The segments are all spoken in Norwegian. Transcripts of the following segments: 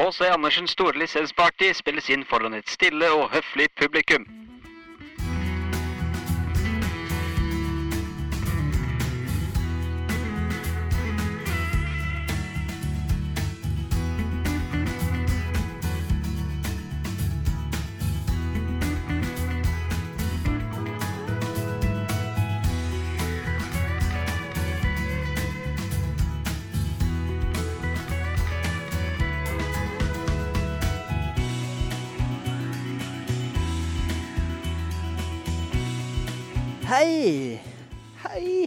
H.C. Andersens store lisensparty spilles inn foran et stille og høflig publikum.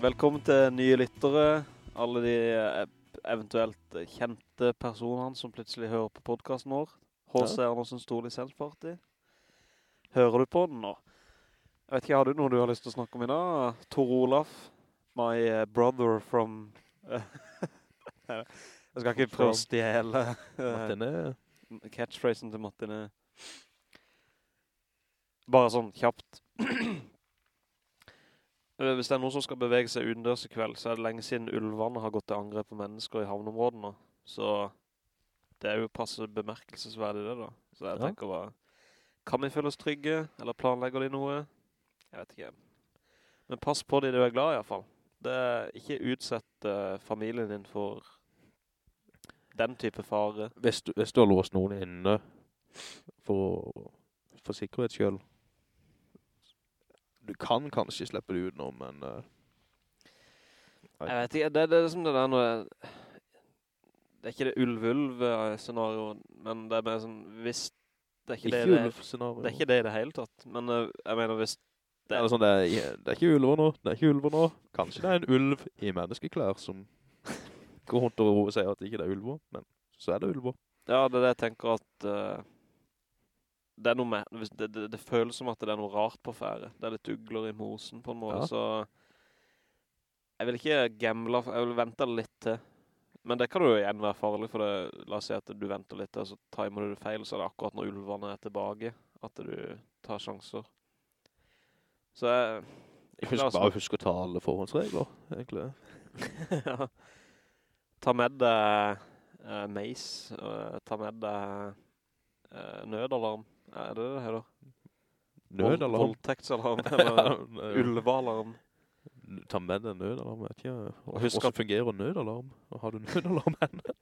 Velkommen til nye lyttere, alle de eh, eventuelt kjente personene som plutselig hører på podcasten vår. H.C. Andersen Stor Lisensparty. Hører du på den nå? Jeg vet ikke, har du noe du har lyst til å snakke om i dag? Tor Olaf, my eh, brother from... Jeg skal ikke prøve å stjele eh, catchphrasen til Martine. Bare sånn kjapt. Eh, Hvis det er noen som skal bevege seg utendørs i kveld, så er det lenge siden ulvene har gått til angrep på mennesker i havneområdene. Så det er jo passe bemerkelsesverdig det da. Så jeg Ja. tenker bare, kan vi føle oss trygge, eller planlegger de noe? Jeg vet ikke. Men pass på de du er glad i hvert fall. Det er ikke utsett uh, familien din for den type fare. Hvis du, hvis du har låst noen inne for, for sikkerhet skyld, du kan kanskje slippe det ut nå, men... Uh, Jeg vet ikke, det, det er liksom det der når jeg, Det er ikke det ulv-ulv-scenario, men det er mer sånn, hvis det er ikke, ikke det, det, det er ikke det i det hele tatt, men uh, jeg mener hvis Det er, sånn, det, er, det er ikke ulver nå, det er ikke ulver nå. Kanskje det er en ulv i menneskeklær som går rundt og sier at det ikke er ulver, men så er det ulver. Ja, det er det jeg tenker at eh, det er noe med, det, det, det føles som at det er noe rart på fære. Det er litt ugler i mosen på en måte, Ja. så jeg vil ikke gamble, jeg vil vente litt til. Men det kan jo igjen være farlig, for det, la oss si at du venter litt, og så timer du det feil, så er det akkurat når ulvene er tilbake, at du tar sjanser. Så jeg... Jeg husker Husk, oss- bare husk å ta alle forhåndsregler, egentlig. ja. Ta med deg uh, meis, uh, ta med deg eh, nødalarm. Er det er det her da. Nødalarm. Voldtektsalarm, eller Ulv. ulvealarm. Ta med deg nødalarm, vet ikke. Husk Hvordan fungerer nødalarm? Har du nødalarm henne?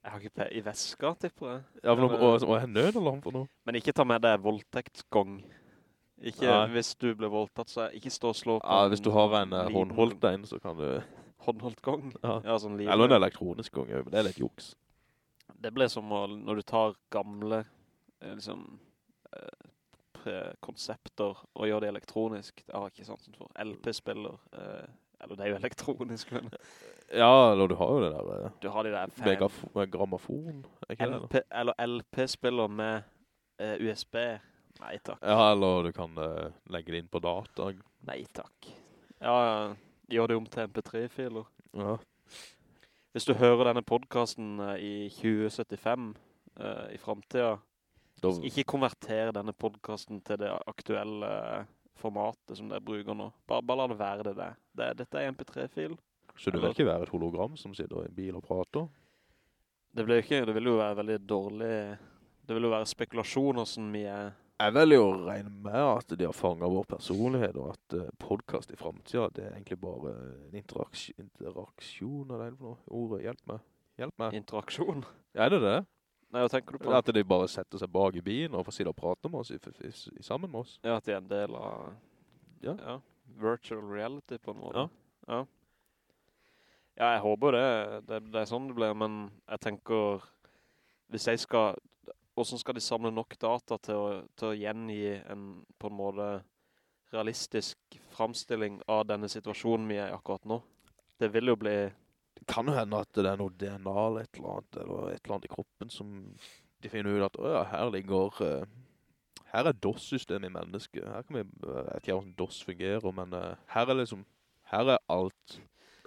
Jeg har ikke pe i veska, tipper jeg. Ja, men hva er nødalarm for noe? Men ikke ta med deg voldtektsgong. Ikke, Nei. hvis du blir voldtatt, så ikke stå og slå på Ja, hvis du har en eh, liten håndholdt en, så kan du... håndholdt gong. Ja. Ja, sånn liten. Eller en elektronisk gong, men det er litt juks. Det ble som når du tar gamle eh, liksom, eh, konsepter og gjør det elektronisk. Det har ikke sånn som for LP-spiller. Eh, eller det er jo elektronisk, men Ja, eller du har jo det der eh, du har de der megaf med grammofon, ikke? LP, eller LP-spiller med eh, USB. Nei takk. Ja, eller du kan eh, legge det inn på data. Nei takk. Ja, gjør det om til MP3-filer. Ja. Hvis du hører denne podcasten eh, i 2075 eh, i fremtiden, Da, Ikke konvertere denne podcasten til det aktuelle eh, formatet som dere bruker nå. Bare, bare la det være det der. Det, dette er MP3-fil. så det vil ikke være et hologram som sitter i en bil og prater? Det, ikke, det vil jo være veldig dårlig... Det vil jo være spekulasjoner som vi er... Jeg vil jo regne med at de har fanget vår personlighet, og at uh, podcast i fremtiden, det er egentlig bare en interaksjon, interaksjon eller er noe? Ordet, hjelp meg. Hjelp meg. Interaksjon. Er det det? Nei, hva tenker du på? At de bare setter seg bak i bilen og får sitte og prate med oss i, i, i, sammen med oss? Ja, at de er en del av... Ja. Virtual reality på en måte. Ja. Ja. Ja, jeg håper det. det. Det er sånn det blir, men jeg tenker... Hvis jeg skal... Hvordan skal de samle nok data til å, til å gjengi en, på en måte, realistisk framstilling av denne situasjonen vi er i akkurat nå? Det vil jo bli... Kan jo hende at det er noe DNA eller et eller annet, eller et eller annet i kroppen som de finner ut at, åja, her ligger, uh, her er DOS-systemet i mennesket. Her kan vi, uh, jeg vet ikke hvordan DOS fungerer, men uh, her er liksom, her er alt.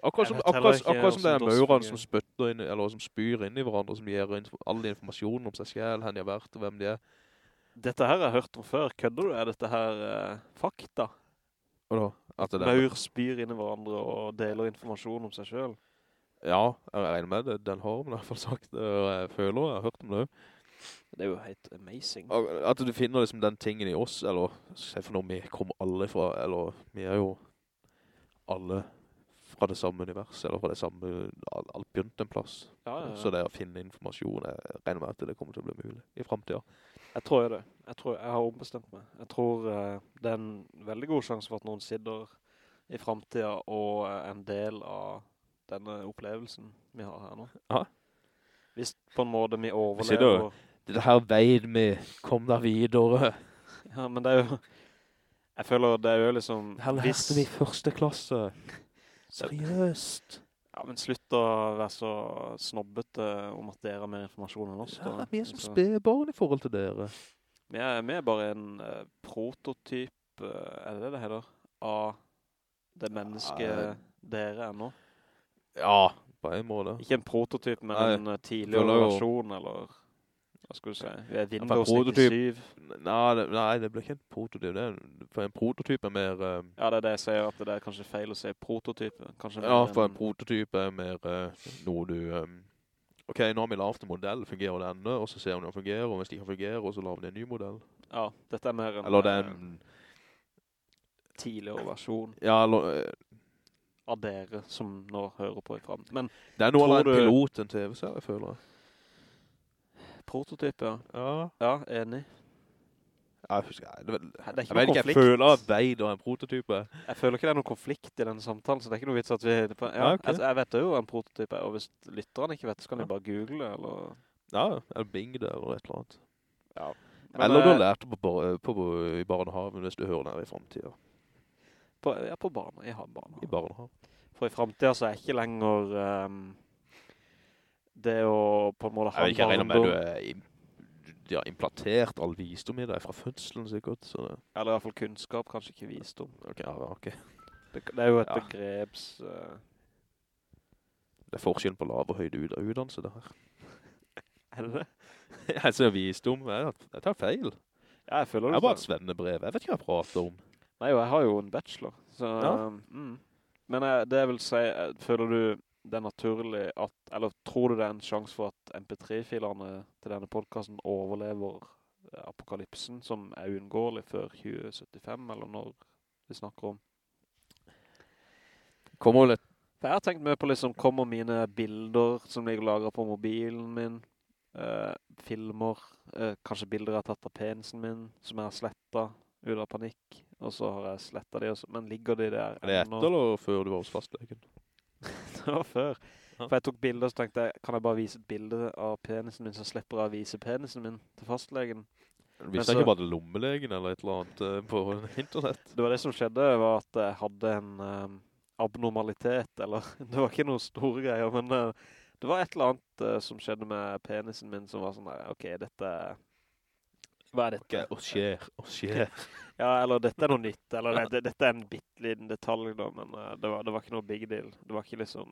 Akkurat som, akkurat, akkurat som det er maurene som spytter inn, eller som spyr inn i hverandre, som gir inn all informasjon om seg selv, hvem de har vært, og hvem de er. Dette her har jeg hørt om før. Kødder du? Er dette her fakta? Hva da, Maur spyr inn i hverandre og deler informasjon om seg selv. Ja, jeg regner med det, den har man i hvert fall sagt, og jeg føler, jeg har hørt om det. Det er jo helt amazing. At du finner liksom den tingen i oss, eller se for noe vi kommer alle fra, eller vi er jo alle fra det samme universet, eller fra det samme, alt, begynte en plass. Ja, ja, ja. Så det å finne informasjon, jeg regner med at det kommer til å bli mulig i fremtiden. Jeg tror det. Jeg tror jeg har ombestemt meg. Jeg tror eh, det er en veldig god sjanse for at noen sitter i fremtiden og er en del av denne opplevelsen vi har her nå. Ja. Hvis på en måte vi overlever... Det her veien vi, kom der videre. Ja, men det er jo... Jeg føler det er jo liksom... Her lærte vi første klasse. Seriøst. Ja, men slutt å være så snobbete om at dere har mer informasjon enn oss. Ja, da. vi er som spedbarn i forhold til dere. Vi er, vi er bare en uh, prototyp, uh, er det det det heter? Av det mennesket Ja. dere er nå. Ja, på en måte. Ikke en prototyp, men Nei, en eh, tidligere versjon, eller hva skulle du si? Vi er for en Windows prototyp- 97. Nei, det, nei, det blir ikke en prototyp. Det er, for en prototyp er mer... Uh, Ja, det er det jeg sier, at det er kanskje feil å si prototype. Kanskje ja, for en prototyp er mer uh, noe du... Um, ok, nå har vi lavt en modell, fungerer denne, og så ser vi om den fungerer, og hvis det ikke fungerer, så laver vi en ny modell. Ja, dette er mer en, Eller det er eh, en... tidligere versjon Ja, eller, eh, av dere som nå hører på i frem. Men det er noe av en du- pilot, en TV-serie, føler jeg. Prototyp, ja. Ja, Ja, enig. jeg husker, jeg, det, Det jeg vet ikke, jeg føler at veid og en prototype. Jeg føler ikke det er noen konflikt i denne samtalen, så det er ikke noe vits at vi... Ja, Ja, okay. altså, jeg vet jo hva en prototype er, og hvis lytteren ikke vet, så kan de bare google eller... Ja, eller Bing det, eller et eller annet. Ja. eller du har eh, lært på, på, på, i barnehaven, hvis du hører det her i fremtiden. På, ja, på barna. Jeg har barna. I barna. For i fremtiden så er ikke lenger um, det å på en måte ha Jeg vil ikke, regne med barndom- du er de har implantert all visdom i deg fra fødselen sikkert, så Eller i hvert fall kunnskap, kanskje ikke visdom. ok, ja, ok. Det, det er jo et Ja. begreps... Uh... Det er forskjell på lav og høyde utdannelse det her. er det det? Jeg ser visdom, jeg, jeg tar feil. Ja, jeg føler Jeg det. er bare et svennebrev, jeg vet ikke hva jeg prater om. Nei, jo, jeg har jo en bachelor. Så, Ja. mm. Men jeg, det vil si, eh, føler du det er naturlig at, eller tror du det er en sjanse for at MP3-filerne til denne podcasten overlever eh, apokalypsen som er unngåelig før 2075, eller når vi snakker om? Kommer litt. For jeg har tenkt mye på liksom, kommer mine bilder som ligger lagret på mobilen min, eh, filmer, eh, kanskje bilder jeg har tatt av penisen min, som jeg har slettet ut av panikk, og så har jeg slettet de, også. men ligger de der? er det etter eller før du var hos fastlegen? det var før. Ja. For jeg tok bilder, så tenkte jeg, kan jeg bare vise et bilde av penisen min, så slipper jeg å vise penisen min til fastlegen. Du visste ikke bare det lommelegen eller et eller annet uh, på internett? Det var det som skjedde, var at jeg hadde en um, abnormalitet, eller det var ikke noen store greier, men uh, det var et eller annet uh, som skjedde med penisen min som var sånn ok, dette er- Hva er dette? Og skjer, og skjer. Ja, eller dette er noe nytt, eller nei, det, dette er en bitteliten detalj da, men uh, det, var, det var ikke noe big deal. Det var ikke liksom,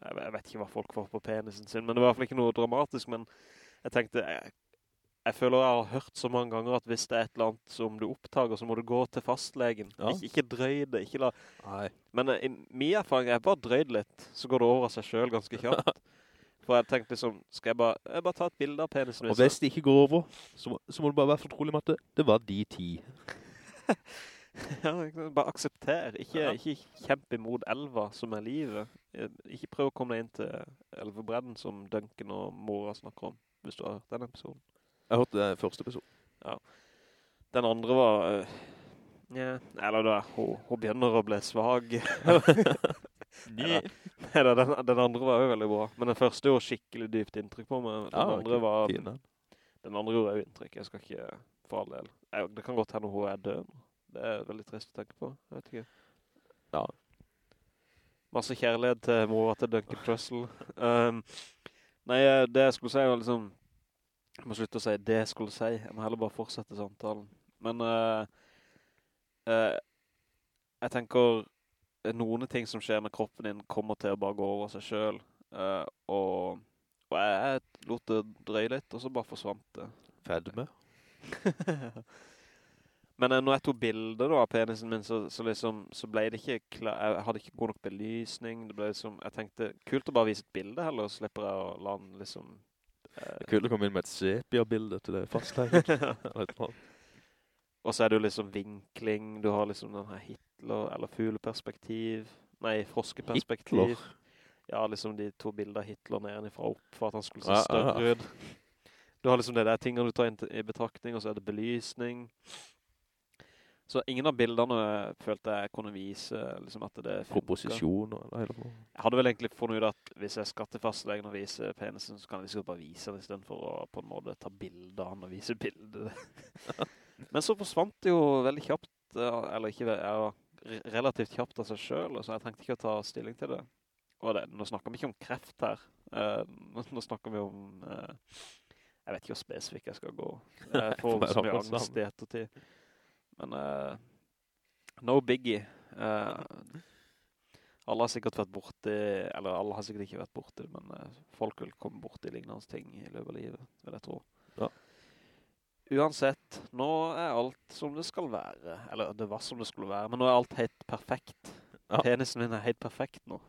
jeg, vet- jeg vet ikke hva folk får på penisen sin, men det var i hvert fall ikke noe dramatisk, men jeg tenkte, jeg, jeg føler jeg har hørt så mange ganger at hvis det er et eller annet som du opptager, så må du gå til fastlegen. Ja. Ikke, ikke drøy det, ikke la... Nei. Men uh, i min erfaring er bare drøyd litt, så går det over av seg selv ganske kjapt. For jeg tenkte liksom, skal jeg bare, jeg bare ta et bilde av penisen min? Og hvis det ikke går over, så, så må du bare være fortrolig med at det, det var de ti. Ja, bare aksepter. Ikke, Ja. ikke kjempe imot elva som er livet. Eh, Ikke prøv å komme deg inn til elvebredden som Duncan og Mora snakker om, hvis du har hørt den episoden. Jeg har hørt det første episode. Den andre var... Uh, ja, eller da, hun, hun begynner å bli svag. Nei. Den, den andre var jo veldig bra. Men den første gjorde skikkelig dypt inntrykk på meg. Den Ja, andre okay. var... Fin den. Den andre gjorde jo inntrykk. Jeg skal ikke for all del. Jeg, det kan godt hende hun er død. Det er veldig trist å tenke på. Jeg vet ikke. Ja. Masse kjærlighet til mora til Duncan Trussell. Um, nei, eh, det jeg skulle si var liksom... Jeg må slutte å si det jeg skulle si. Jeg må heller bare fortsette samtalen. Men Uh, uh, jeg tenker noen ting som skjer med kroppen din kommer til å bare gå over seg selv. Uh, og, og jeg, lot det dreie litt, og så bare forsvant det. Fedme. Men eh, når jeg tok bilder da, av penisen min, så, så, liksom, så ble det ikke klar, jeg hadde ikke god nok belysning, det ble liksom, jeg tenkte, kult å bare vise et bilde heller, så slipper jeg å la den liksom er kult å komme inn med et sepia-bilde til det fastlegget, Eller et eller annet. Og så er det jo liksom vinkling, du har liksom den her Hitler, eller fugleperspektiv, nei, froskeperspektiv. Hitler. Ja, liksom de to bilder Hitler nedenifra opp, for at han skulle se Ja, større ja. ut. Du har liksom det der tingene du tar inn i betraktning, og så er det belysning. Så ingen av bildene følte jeg kunne vise liksom at det funker. Proposisjon eller hele på. Jeg hadde vel egentlig funnet ut at hvis jeg skal til fastlegen og vise penisen, så kan jeg liksom bare vise den i stedet for å på en måte ta bilder av den og vise bilder. Men så forsvant det jo veldig kjapt, eh, eller ikke, ja, relativt kjapt av seg selv, så jeg trengte ikke å ta stilling til det. Og det, nå snakker vi ikke om kreft her. Eh, nå, snakker vi om, eh, jeg vet ikke hvor spesifikk jeg skal gå. Jeg får så mye angst i ettertid. Men uh, no biggie. Uh, alle har sikkert vært borte, eller alle har sikkert ikke vært borte, men uh, folk vil komme borte i lignende ting i løpet av livet, vil jeg tro. Ja. Uansett, nå er alt som det skal være. Eller det var som det skulle være, men nå er alt helt perfekt. Ja. Penisen min er helt perfekt nå.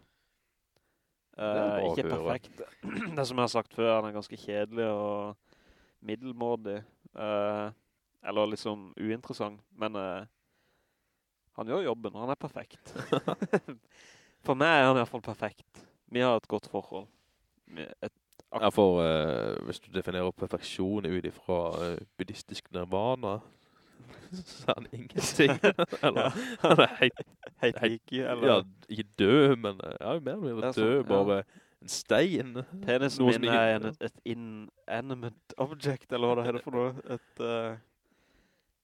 Å ikke perfekt. det som jeg har sagt før, han er ganske kjedelig og middelmådig. Uh, eller liksom uinteressant, men uh, han gjør jobben, og han er perfekt. For meg er han i hvert fall perfekt. Vi har et godt forhold. Et, Ja, for uh, hvis du definerer perfeksjon ut ifra uh, buddhistisk nirvana, så er han ingenting. eller, han er heit, heit, Hei- like, eller ja, ikke død, men eh, ja, mer eller mindre død, død, ja. bare en stein. penisen min ikke- er en, et inanimate object, eller hva det heter for noe. Et uh,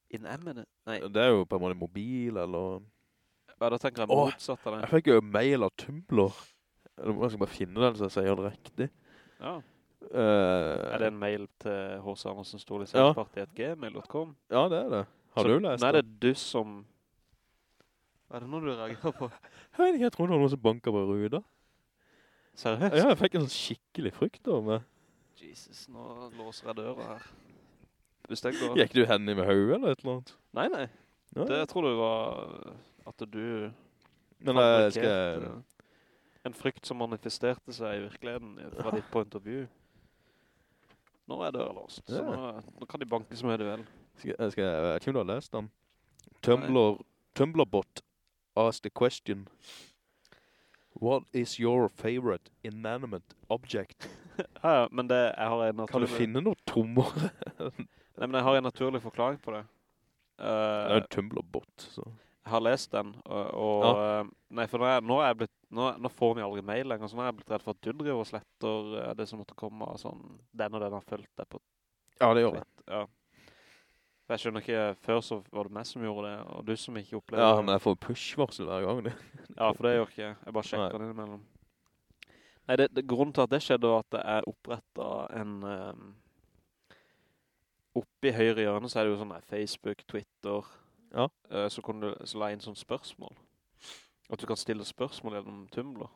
inanimate? Nei, Det er jo på en måte mobil, eller... Ja, da tenker jeg motsatt av det. Jeg fikk jo mail av Tumblr. Jeg skal bare finne den, så jeg sier det riktig. Ja. Uh, Er det en mail til H.C. Andersen Ja. Storlisenspartiet.gmail.com? Ja, det er det. Har Så- du lest det? Nei, det er du som... Hva er det noe du reagerer på? Jeg vet ikke, jeg tror det var noen som banket på ruda. Seriøst? Ja, jeg fikk en sånn skikkelig frykt over meg. Jesus, nå låser jeg døra her. Hvis det går... Gikk du henne i med høy eller et eller annet? Nei, nei. Ja. Det jeg tror du var at du... Men jeg fabrikkerte skal... En frykt som manifesterte seg i virkeligheten fra ditt point of view. Nå er døra låst, så nå, nå kan de banke som er det vel. skal, skal, jeg vet ikke om du har lest den. Tumblr, Tumblrbot asked the question. What is your favorite inanimate object? Ja, ja, men det, jeg har en Kan du finne noe tommere? Nei, men jeg har en naturlig forklaring på det. det er Uh, en Tumblrbot, så... jeg har lest den, og... og eh, nei, for nå er, nå er jeg blitt... Nå, nå får vi aldri mail lenger, så nå er jeg blitt redd for at du driver og sletter eh, det som måtte komme sånn... Den og den har følt deg på Ja, det gjør det. Ja. Jeg skjønner ikke, før så var det meg som gjorde det, og du som ikke opplevde Ja, men jeg får push-varsel hver gang det. Ja, for det gjør ikke jeg. Jeg bare sjekker Nei. den innimellom. Nei, det, det, grunnen til at det skjedde var at det er opprettet en... Um, oppe i høyre hjørne så er det jo sånn Facebook, Twitter. Ja. Uh, så kunne du så la inn sånn spørsmål. At du kan stille spørsmål gjennom Tumblr.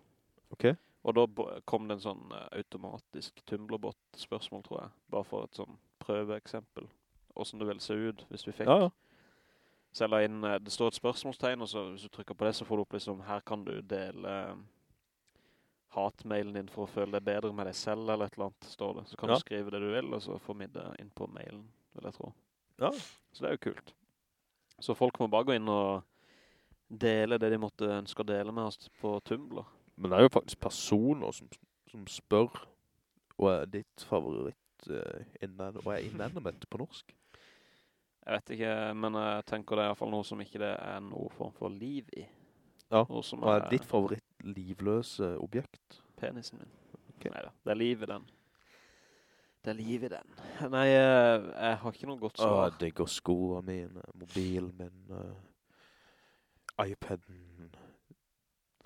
Ok. Og da kom det en sånn eh, automatisk Tumblr-bot-spørsmål, tror jeg. Bare for et sånn prøveeksempel. Hvordan det vil se ut hvis vi fikk. Ja, ja. Så jeg la inn, eh, det står et spørsmålstegn, og så hvis du trykker på det, så får du opp liksom, her kan du dele eh, hatmailen din for å føle deg bedre med deg selv, eller et eller annet, står det. Så kan Ja. du skrive det du vil, og så det inn på mailen, vil jeg tro. Ja. Så det er jo kult. Så folk må bare gå inn og dele det de måtte ønske å dele med oss på Tumblr. Men det er jo faktisk personer som, som spør hva er ditt favoritt uh, inan, hva er inanimate på norsk? Jeg vet ikke, men jeg tenker det er i hvert fall noe som ikke det er noe form for liv i. Ja, Hva er ditt favoritt livløse objekt? penisen min. Okay. Neida, det er liv i den. Det er liv i den. Nei, jeg, jeg har ikke noe godt Åh, svar. jeg digger skoene mine, mobilen min, uh, iPaden.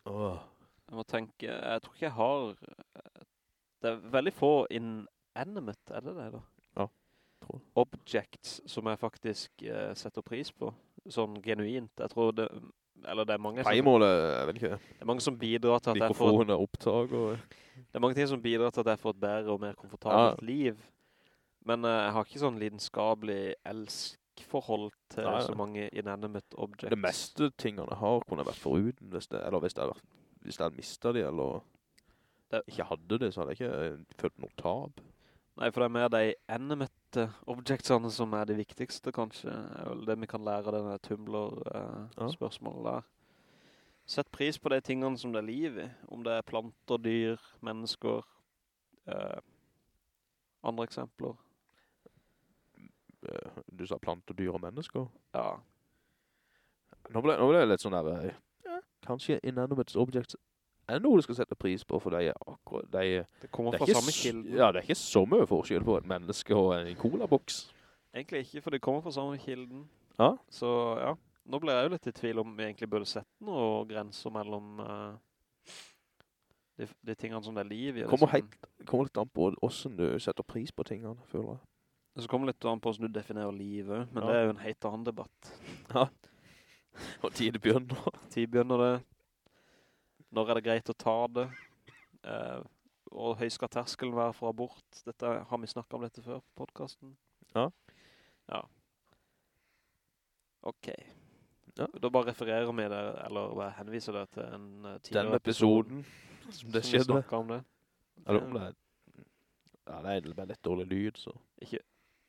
Åh, Jeg må tenke, jeg tror ikke jeg har... Det er veldig få inanimate, er det det da? Ja, tror jeg. Objects som jeg faktisk uh, setter pris på. Sånn genuint. Jeg tror det... Eller det er mange som, Pleimålet, jeg vet ikke, det er mange som bidrar til at jeg får... mikrofoner, opptak og... Det er mange ting som bidrar til at jeg får et bedre og mer komfortabelt Ja. liv. Men uh, jeg har ikke sånn lidenskapelig elskforhold til Nei, så mange inanimate objects. Det meste tingene har kunne vært foruten, hvis det, eller hvis det hadde vært- hvis det hadde mistet de, eller Det- ikke hadde det, så hadde jeg ikke eh, følt noe tab. Nei, for det er mer de animate objectsene som er de viktigste, kanskje. Det det vi kan lære denne Ja. Tumblr-spørsmålet der. Sett pris på de tingene som det er liv i. Om det er planter, dyr, mennesker. eh, andre eksempler. Eh, Du sa planter, dyr og mennesker. Ja. Nå ble, nå ble det litt sånn der, eh, ja, kanskje inanimate objects er noe du skal sette pris på, for de er akkurat, de, Det kommer det er fra samme kilden. ja, det er ikke så mye forskjell på et menneske og en colaboks. Egentlig ikke, for det kommer fra samme kilden. Ja. Så ja, nå ble jeg jo litt i tvil om vi egentlig burde sette noen grenser mellom uh, de, de tingene som det er liv i. det Kommer liksom. helt, kommer litt an på hvordan du setter pris på tingene, føler jeg. Så kommer det litt an på hvordan du definerer livet, men Ja. det er jo en helt annen debatt. Ja. Og tid begynner. Tid begynner det. Når er det greit å ta det? Eh, og høy skal terskelen være for abort? Dette, har vi snakket om dette før på podcasten? Ja. Ja. Ok. Ja. Da bare refererer vi det, eller henviser det til en uh, tidligere Den episoden som det som vi skjedde. snakket om det. Eller om det er, ja, det er bare litt dårlig lyd, så. Ikke,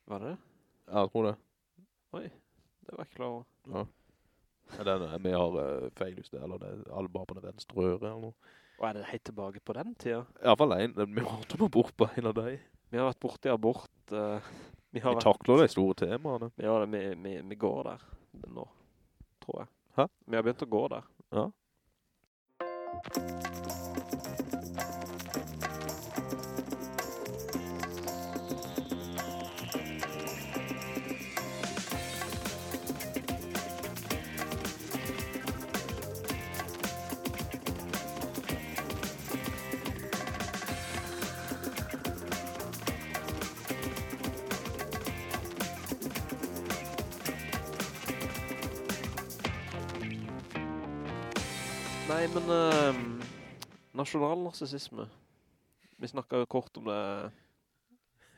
var det det? Ja, jeg tror det. Oi, Det var ikke klar over. Ja. Ja, er- vi har uh, feiljuster, eller det er alle bare på den venstre øre, eller noe. Og er det helt tilbake på den tiden? I hvert fall en, vi har hatt noe bort på en av deg. Vi har vært borte i abort. Uh, vi har Vi takler de store temaene. Ja, det, vi, vi, vi går der nå, tror jeg. Hæ? Vi har begynt å gå der. Ja. Nei, men uh, nasjonal narsisisme. Vi snakket jo kort om det.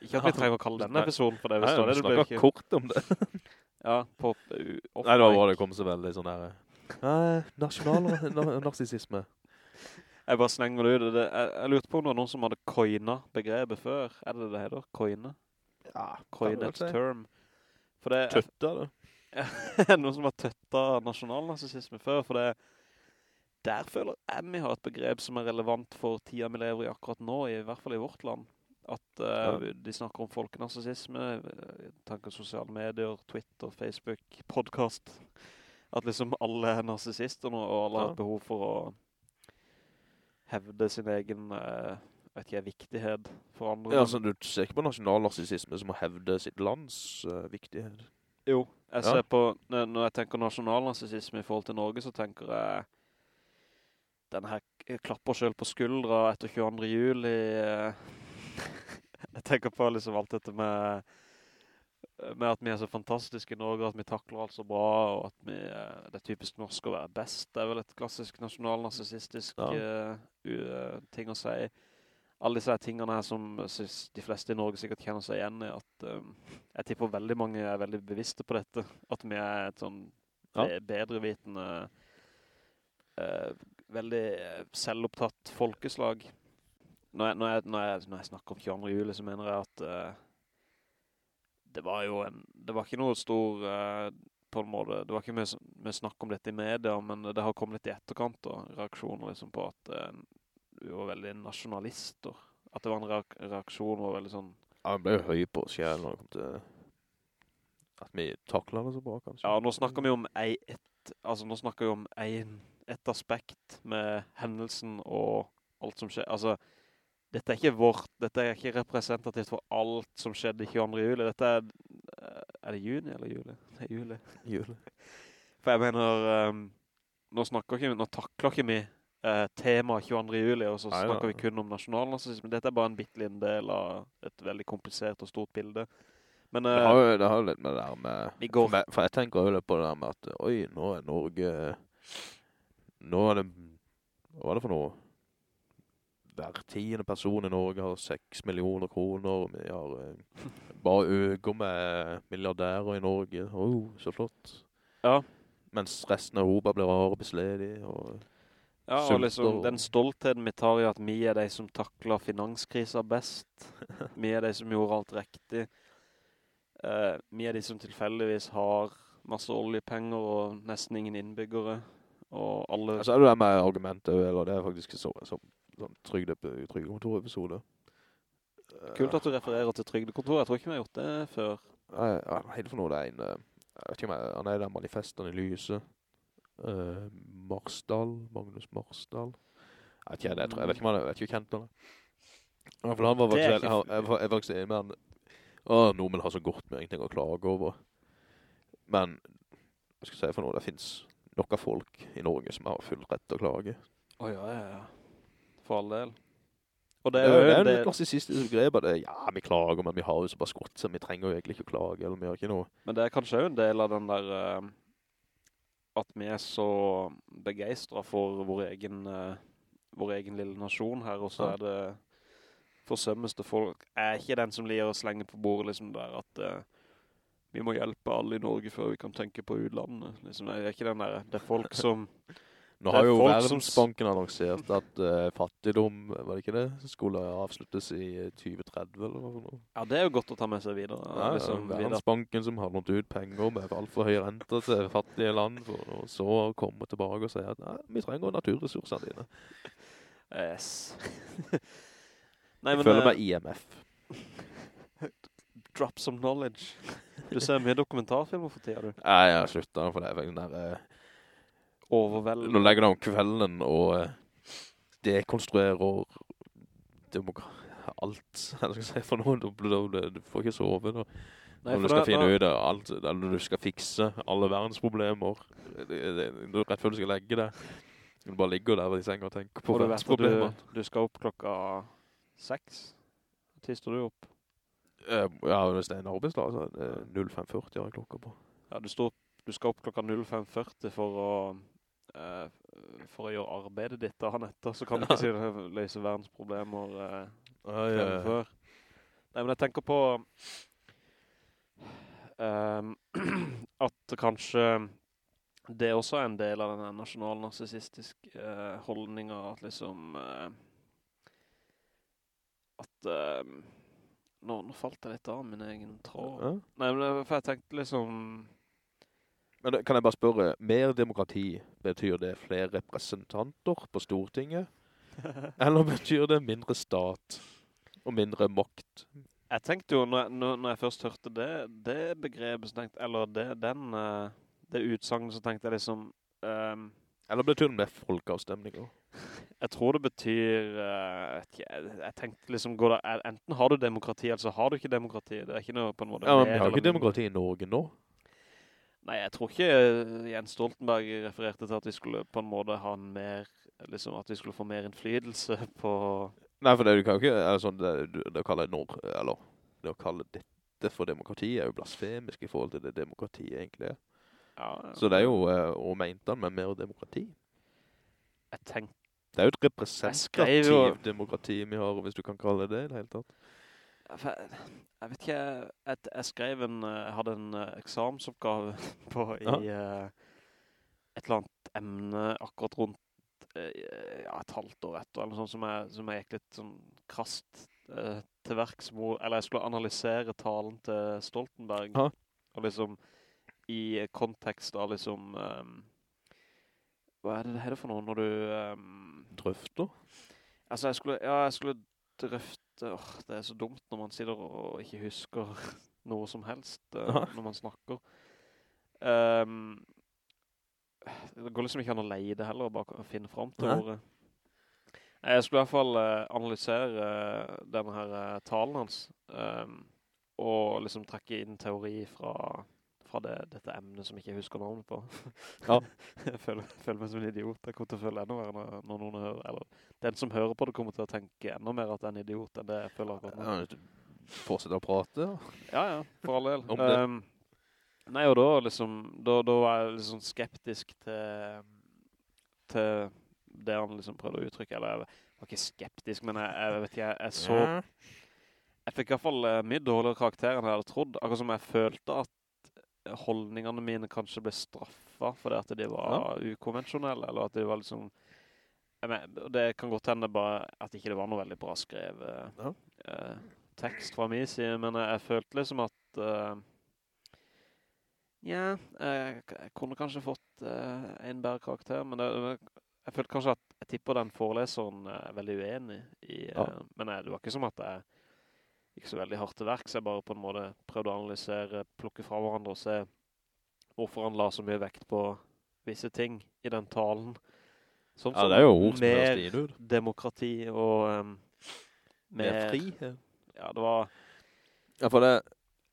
Ikke at vi trenger å kalle denne episoden for det. Nei, det, vi det, det snakket ikke... kort om det. Ja, på uh, Nei, da var det kom så veldig sånn her... Nei, nasjonal narsisisme. Jeg bare slenger det ut. Det, jeg, jeg lurte på om det var noen som hadde coina begrepet før. Er det det heter? Coine? Ja, Coin et term. For det Tøtta det. er noen som har tøtta nasjonal narsisisme før, for det der føler jeg vi har et begrep som er relevant for tida vi lever i akkurat nå, i hvert fall i vårt land. At uh, Ja. de snakker om folkenarsissisme, eh, tanker sosiale medier, Twitter, Facebook, podcast. At liksom alle er narsisister nå, og alle har Ja. et behov for å hevde sin egen, Uh, vet ikke viktighet for andre. Ja, altså, du ser ikke på nasjonal narsisisme som å hevde sitt lands uh, viktighet. Jo, jeg Ja. ser på, når, når jeg tenker nasjonal narsisisme i forhold til Norge, så tenker jeg den her k- klapper selv på skuldra etter 22. juli. eh, jeg tenker på liksom alt dette med, med at vi er så fantastiske i Norge, at vi takler alt så bra, og at vi, eh, det er typisk norsk å være best. Det er vel et klassisk nasjonalnarsissistisk Ja. uh, eh, ting å si. Alle disse tingene her som de fleste i Norge sikkert kjenner seg igjen i, at um, jeg tipper veldig mange er veldig bevisste på dette. At vi er et sånn Ja. be- bedrevitende, eh, veldig eh, selvopptatt folkeslag. Når jeg, når, jeg, når, jeg, når jeg snakker om 22. juli, så mener jeg at uh, det var jo en, det var ikke noe stor, uh, på en måte, det var ikke mye, mye snakk om dette i media, men det har kommet litt i etterkant da, reaksjoner liksom på at uh, vi var veldig nasjonalister. At det var en reak reaksjon og veldig sånn, Ja, han ble jo høy på oss selv når det kom til at vi takler det så bra, kanskje. Ja, nå snakker vi om ei, et, altså nå snakker vi om en, et aspekt med hendelsen og alt som skjer. Altså, dette er ikke vårt, dette er ikke representativt for alt som skjedde 22. juli. Dette er, eh, er det juni eller juli? Det er juli. juli. For jeg mener, um, nå snakker ikke, vi- nå takler ikke vi uh, tema 22. juli, og så snakker nei. vi kun om nasjonalnarsisme. Dette er bare en bitteliten del av et veldig komplisert og stort bilde. Men Det eh, har jo det har jo litt med det der med... går For, jeg tenker jo litt på det der med at, oi, nå er Norge... Nå er det... Hva er det for noe? Hver tiende person i Norge har 6 millioner kroner. Vi har eh, bare øker med milliardærer i Norge. Oh, så flott. Ja. Mens resten av Europa blir arbeidsledig. Og, Ja, og liksom den stoltheten vi tar i at vi er de som takler finanskriser best. vi er de som gjorde alt riktig. Eh, vi er de som tilfeldigvis har masse oljepenger og nesten ingen innbyggere. Og alle... Altså, er det der med argumentet, eller det er faktisk så, så, sånn trygde, trygdekontorepisode. Kult at du refererer til trygdekontoret. Jeg tror ikke vi har gjort det før. Nei, helt for noe? Det er en, eh, jeg vet ikke om jeg, han er den manifesten i lyset. Uh, Marsdal, Magnus Marsdal. Jeg vet ikke, det, jeg, tror, jeg vet ikke om han er, jeg vet ikke kjent han er. For han var faktisk, ikke- jeg, jeg, var- jeg var faktisk enig med han. Å, nordmenn har så godt med ingenting å klage over. Men, hva skal jeg si for noe? Det finnes av folk i Norge som har full rett til å klage. Å ja, ja, ja. For all del. Og Det er, jo en det, litt narsissistisk grep av det, ja, vi klager, men vi har jo så bare skott, så vi trenger jo egentlig ikke å klage, eller vi har ikke noe. Men det er kanskje jo en del av den der Uh, at vi er så begeistret for vår egen, uh, vår egen lille nasjon her, og så Ja. er det forsømmeste folk. Jeg er ikke den som liker å slenge på bordet liksom der at eh, vi må hjelpe alle i Norge før vi kan tenke på utlandet. Liksom, det er ikke den der, det er folk som... Nå har jo Verdensbanken annonsert at uh, fattigdom, var det ikke det, skulle avsluttes i eh, 2030 eller noe. Ja, det er jo godt å ta med seg videre. Ja, liksom, videre. Verdensbanken som har lånt ut penger med alt for høy renter til fattige land, for å så komme tilbake og si at nei, vi trenger naturressursene dine. Yes. Nei, Jeg føler eh, meg IMF. drop some knowledge. Du ser mye dokumentarfilmer for tida, du. Nei, jeg har sluttet for det. den der, eh, Overveldende. Nå legger de om kvelden og eh, dekonstruerer demokra alt, eller skal jeg si for noe, du, du, får ikke sove da. Nei, når du skal det, finne ut av alt, eller du skal fikse alle verdensproblemer, problemer det, det, rett før du skal legge det, du bare ligger der i senga og tenker på Og verdensproblemer. du, du skal opp klokka seks. Tister du opp. Eh, Ja, hvis det er en arbeidsdag, så er det 0540 har jeg klokka på. Ja, du, står, du skal opp klokka 05.40 for å, eh, for å gjøre arbeidet ditt dagen etter, så kan du ikke si det løser verdensproblemer eh, kvelden før. Nei, men jeg tenker på ehm, at kanskje det også er en del av den nasjonal-narsisistiske eh, holdningen at liksom eh, at ehm, nå, nå falt jeg litt av min egen tråd. Ja. Nei, men for jeg tenkte liksom Men kan jeg bare spørre, mer demokrati, betyr det flere representanter på Stortinget? Eller betyr det mindre stat og mindre makt? Jeg tenkte jo, når jeg, når, jeg først hørte det, det begrepet, tenkte, eller det, den, eh, det utsagnet, så tenkte jeg liksom, Um, Eller betyr det mer folkeavstemninger? Jeg tror det betyr, eh, jeg, jeg tenkte liksom, går det, enten har du demokrati, eller så har du ikke demokrati. Det er ikke noe på en måte Ja, men vi har ikke demokrati i Norge nå. Nei, jeg tror ikke eh, Jens Stoltenberg refererte til at vi skulle på en måte ha en mer, liksom at vi skulle få mer innflytelse på... Nei, for det du kan jo ikke, sånn, det, du- det å kalle nord, eller det å kalle dette for demokrati er jo blasfemisk i forhold til det demokratiet egentlig er. Ja, ja. Så det er jo, eh, og mente han med mer demokrati. Jeg tenkte, Det er jo et representativ representativt demokrati vi har, hvis du kan kalle det det i det hele tatt. jeg, vet ikke, jeg, jeg skrev en, eh, jeg hadde en eh, eksamensoppgave på i eh, et eller annet emne akkurat rundt ja, et halvt år etter, eller sånt som jeg, som jeg gikk litt sånn krast eh, til verks eller jeg skulle analysere talen til Stoltenberg, ha? og liksom i kontekst av liksom, um, hva er det det heter for noe når du, ehm, Drøfter. Altså, jeg skulle, ja, jeg skulle drøfte, åh, det er så dumt når man sitter og ikke husker noe som helst uh, når man snakker. Um, det går liksom ikke an å leie det heller, bare å finne frem til ordet. Jeg skulle i hvert fall eh, analysere eh, denne her talen hans, um, og liksom trekke inn teori fra, fra det, dette emnet som jeg ikke husker navnet på. Ja. jeg føler, føler meg som en idiot. Jeg kommer til å føle enda mer når, når noen hører, eller den som hører på det kommer til å tenke enda mer at det er en idiot enn det jeg føler akkurat nå. Ja, Fortsette å prate, ja. Ja, ja, for all del. Om det. Um, nei, og da liksom, da, da var jeg liksom skeptisk til, til det han liksom prøvde å uttrykke, eller jeg var ikke skeptisk, men jeg, jeg vet ikke, jeg, jeg så, jeg fikk i hvert fall eh, mye dårligere karakter enn jeg hadde trodd, akkurat som jeg følte at holdningene mine kanskje ble straffet fordi at de var ukonvensjonelle, eller at de var liksom Mener, det kan godt hende bare at ikke det var noe veldig bra skrevet Ja. eh, tekst fra min side, men jeg, jeg følte liksom at eh, ja, jeg, jeg kunne kanskje fått eh, en bedre karakter, men det, jeg følte kanskje at jeg tipper den foreleseren er veldig uenig i, Ja. eh, men eh, det var ikke som at jeg gikk så veldig hardt til verk, så jeg bare på en måte prøvde å analysere, plukke fra hverandre og se hvorfor han la så mye vekt på visse ting i den talen. Sånn Ja, det er jo ord som mer demokrati og um, Mer frihet. Ja, det var... Ja, for det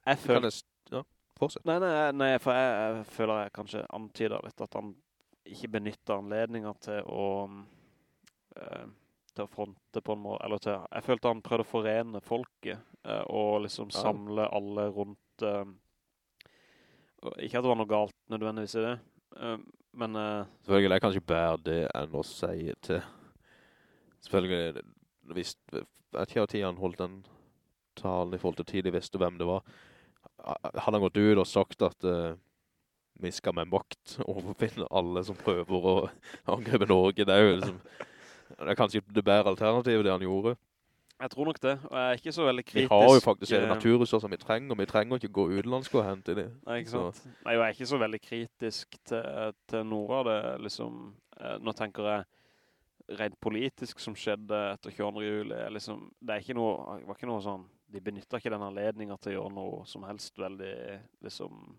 Jeg kan jeg... Ja, fortsett. Nei, nei, nei, for jeg, jeg føler jeg kanskje antyder litt at han ikke benytter anledninger til å eh, til å fronte på en måte, eller til, jeg følte han prøvde å forene folket, eh, og liksom samle alle rundt, eh, ikke at det var noe galt nødvendigvis i det, eh, men Selvfølgelig er det kanskje bedre det enn å si til... Selvfølgelig, hvis... Jeg tror tid han holdt den talen i forhold til tid, de visste hvem det var. Hadde han gått ut og sagt at uh, vi skal med makt overfinne alle som prøver å angripe Norge, det er jo liksom... Det er kanskje det bedre alternativet det han gjorde. jeg tror nok det, og jeg er ikke så veldig kritisk. Vi har jo faktisk eh, hele naturressurser vi trenger, og vi trenger ikke gå utenlandsk og hente det. Nei, ikke Så- sant? Nei, jeg er ikke så veldig kritisk til, til noe av det, liksom. Eh, Nå tenker jeg rent politisk som skjedde etter 22. juli. Liksom, det er ikke noe, det var ikke noe sånn, de benytter ikke den anledningen til å gjøre noe som helst veldig, liksom,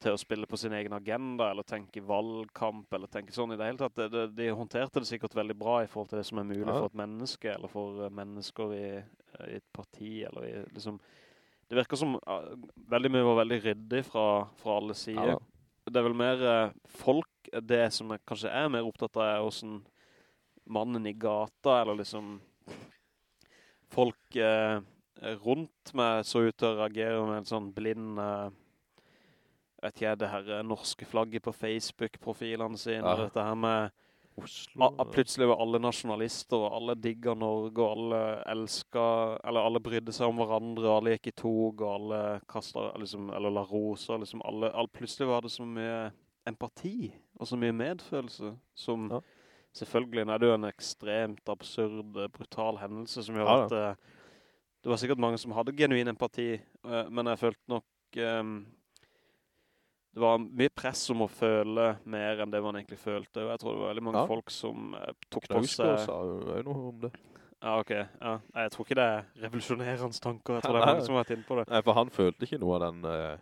til å spille på sin egen agenda, eller tenke valgkamp, eller tenke sånn i det hele tatt. Det, det, de håndterte det sikkert veldig bra i forhold til det som er mulig Ja. for et menneske, eller for eh, mennesker i, i et parti, eller i, liksom, det virker som uh, veldig mye var veldig ryddig fra, fra alle sider. Ja. det er vel mer uh, folk, det som jeg kanskje er mer opptatt av er hvordan mannen i gata, eller liksom folk Uh, rundt meg så ut til å reagere med en sånn blind, eh, vet ikke jeg, det her eh, norske flagget på Facebook-profilene sine, Ja. dette her med Oslo... A- Plutselig var alle nasjonalister, og alle digger Norge, og alle elsket, eller alle brydde seg om hverandre, og alle gikk i tog, og alle kastet, liksom, eller la roser, liksom alle, all, plutselig var det så mye empati, og så mye medfølelse, som Ja. selvfølgelig, er det jo en ekstremt absurd, eh, brutal hendelse, som gjør Ja, at eh, det var sikkert mange som hadde genuin empati, men jeg følte nok det var mye press om å føle mer enn det man egentlig følte, jeg tror det var veldig mange Ja. folk som eh, tok på seg... sa jo noe om det. Ja, ok. Ja. Jeg tror ikke det er revolusjonerende tanker, jeg tror det er mange som har vært inne på det. Nei, for han følte ikke noe av den... eh,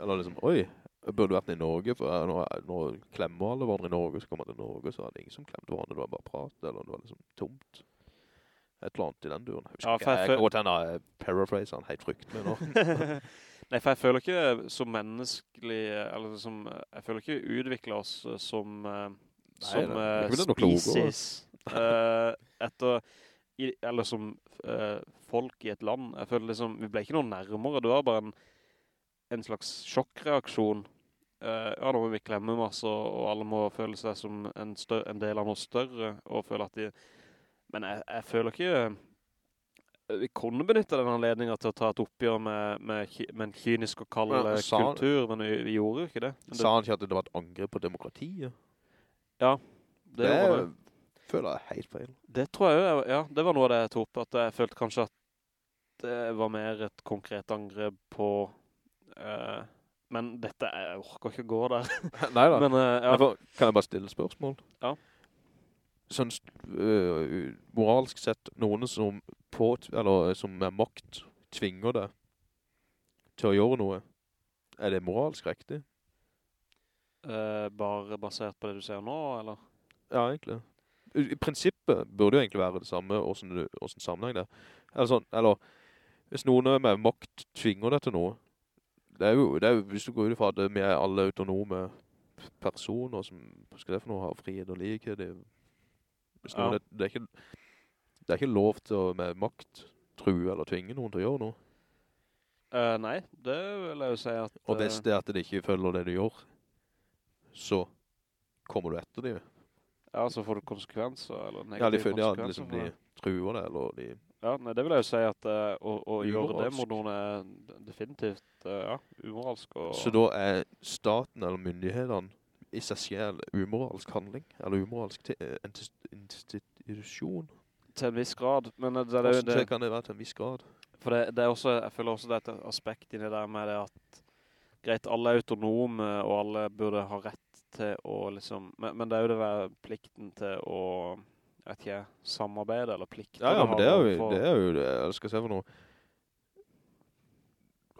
eller liksom, oi, burde burde vært i Norge, for eh, nå, nå klemmer alle hverandre i Norge, så kommer han til Norge, så er det ingen som klemte hverandre, det var bare prat, eller det var liksom tomt. Et eller annet i den duren. Jeg husker Ja, ikke, jeg, jeg jeg føl- kan godt hende jeg paraphraser Nei, for jeg føler ikke som menneskelig, eller som, jeg føler ikke utvikle oss eh, som, eh, som uh, species, uh, etter, i, eller som uh, folk i et land. Jeg føler liksom, vi ble ikke noe nærmere, det var bare en, en slags sjokkreaksjon. Ja, nå må vi klemme masse, og, alle må føle seg som en, en del av noe større, og føle at de... Men jeg, jeg føler ikke... Vi kunne benytte den anledningen til å ta et oppgjør med, med, med en kynisk og kald Men eh, kultur, men vi, vi gjorde jo ikke det. Men Sa han ikke at det var et angrep på demokratiet? Ja, Det, det, føler jeg helt feil. det tror jeg jo, ja, det var noe av det jeg tok opp, at jeg følte kanskje at det var mer et konkret angrep på... Uh, men dette, jeg orker ikke gå der. Neida. Men uh, ja, Derfor kan jeg bare stille spørsmål? Ja. Sånn uh, moralsk sett, noen som, på, eller, som med makt tvinger deg til å gjøre noe, er det moralsk riktig? eh, bare basert på det du ser nå, eller? Ja, egentlig. I i prinsippet burde jo egentlig være det samme, hvordan, du, hvordan sammenheng det er. Eller sånn, eller hvis noen med makt tvinger deg til noe, det er jo, det er jo hvis du går ut fra at vi er alle autonome personer som, hva skal det for noe, har frihet og likhet, det, hvis noen, Ja. det, det, er ikke, det er ikke lov til å med makt true eller tvinge noen til å gjøre noe. Uh, nei, det vil jeg jo si at... Og hvis eh, det er at de ikke følger det du gjør, så kommer du etter dem. Ja, så får du konsekvenser, eller Ja, de, negative føler- ja, liksom de truer det, eller de... Ja, nei, det vil jeg jo si at uh, å, å gjøre det må mot noen er definitivt, uh, ja, umoralsk. Og, Så da er staten eller myndighetene i seg selv umoralsk handling, eller umoralsk ti- institusjon. Til en viss grad, men det, det, det, kan det være til en viss grad? For det, det er også, jeg føler også det er et aspekt inni der med det at greit, alle er autonome, og alle burde ha rett til å liksom, men, men det er jo det der plikten til å, vet ikke, samarbeide, eller plikter Ja, ja, men det er jo det, er jo det jeg skal se for noe.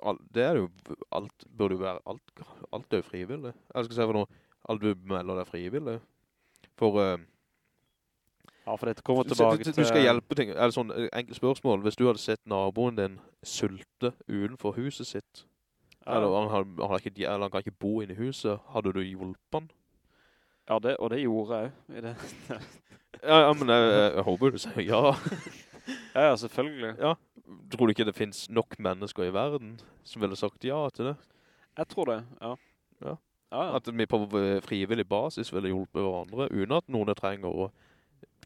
All, det er jo, alt burde jo være, alt, alt er jo frivillig. Jeg skal se for noe, alt du melder deg frivillig. For, eh, Ja, for dette kommer du, tilbake du, til... du skal hjelpe ting, Er det sånn eh, enkelt spørsmål, hvis du hadde sett naboen din sulte utenfor huset sitt, Ja, eller han, han, han, ikke, eller han kan ikke bo inne i huset, hadde du hjulpet han? ja det, og det gjorde jeg jo det. Ja, ja men jeg, jeg, jeg håper du sier ja. ja, ja, selvfølgelig. ja. Tror du ikke det finnes nok mennesker i verden som ville sagt ja til det? Jeg tror det, ja. Ja. At vi på frivillig basis ville hjulpe hverandre, uten at noen trenger å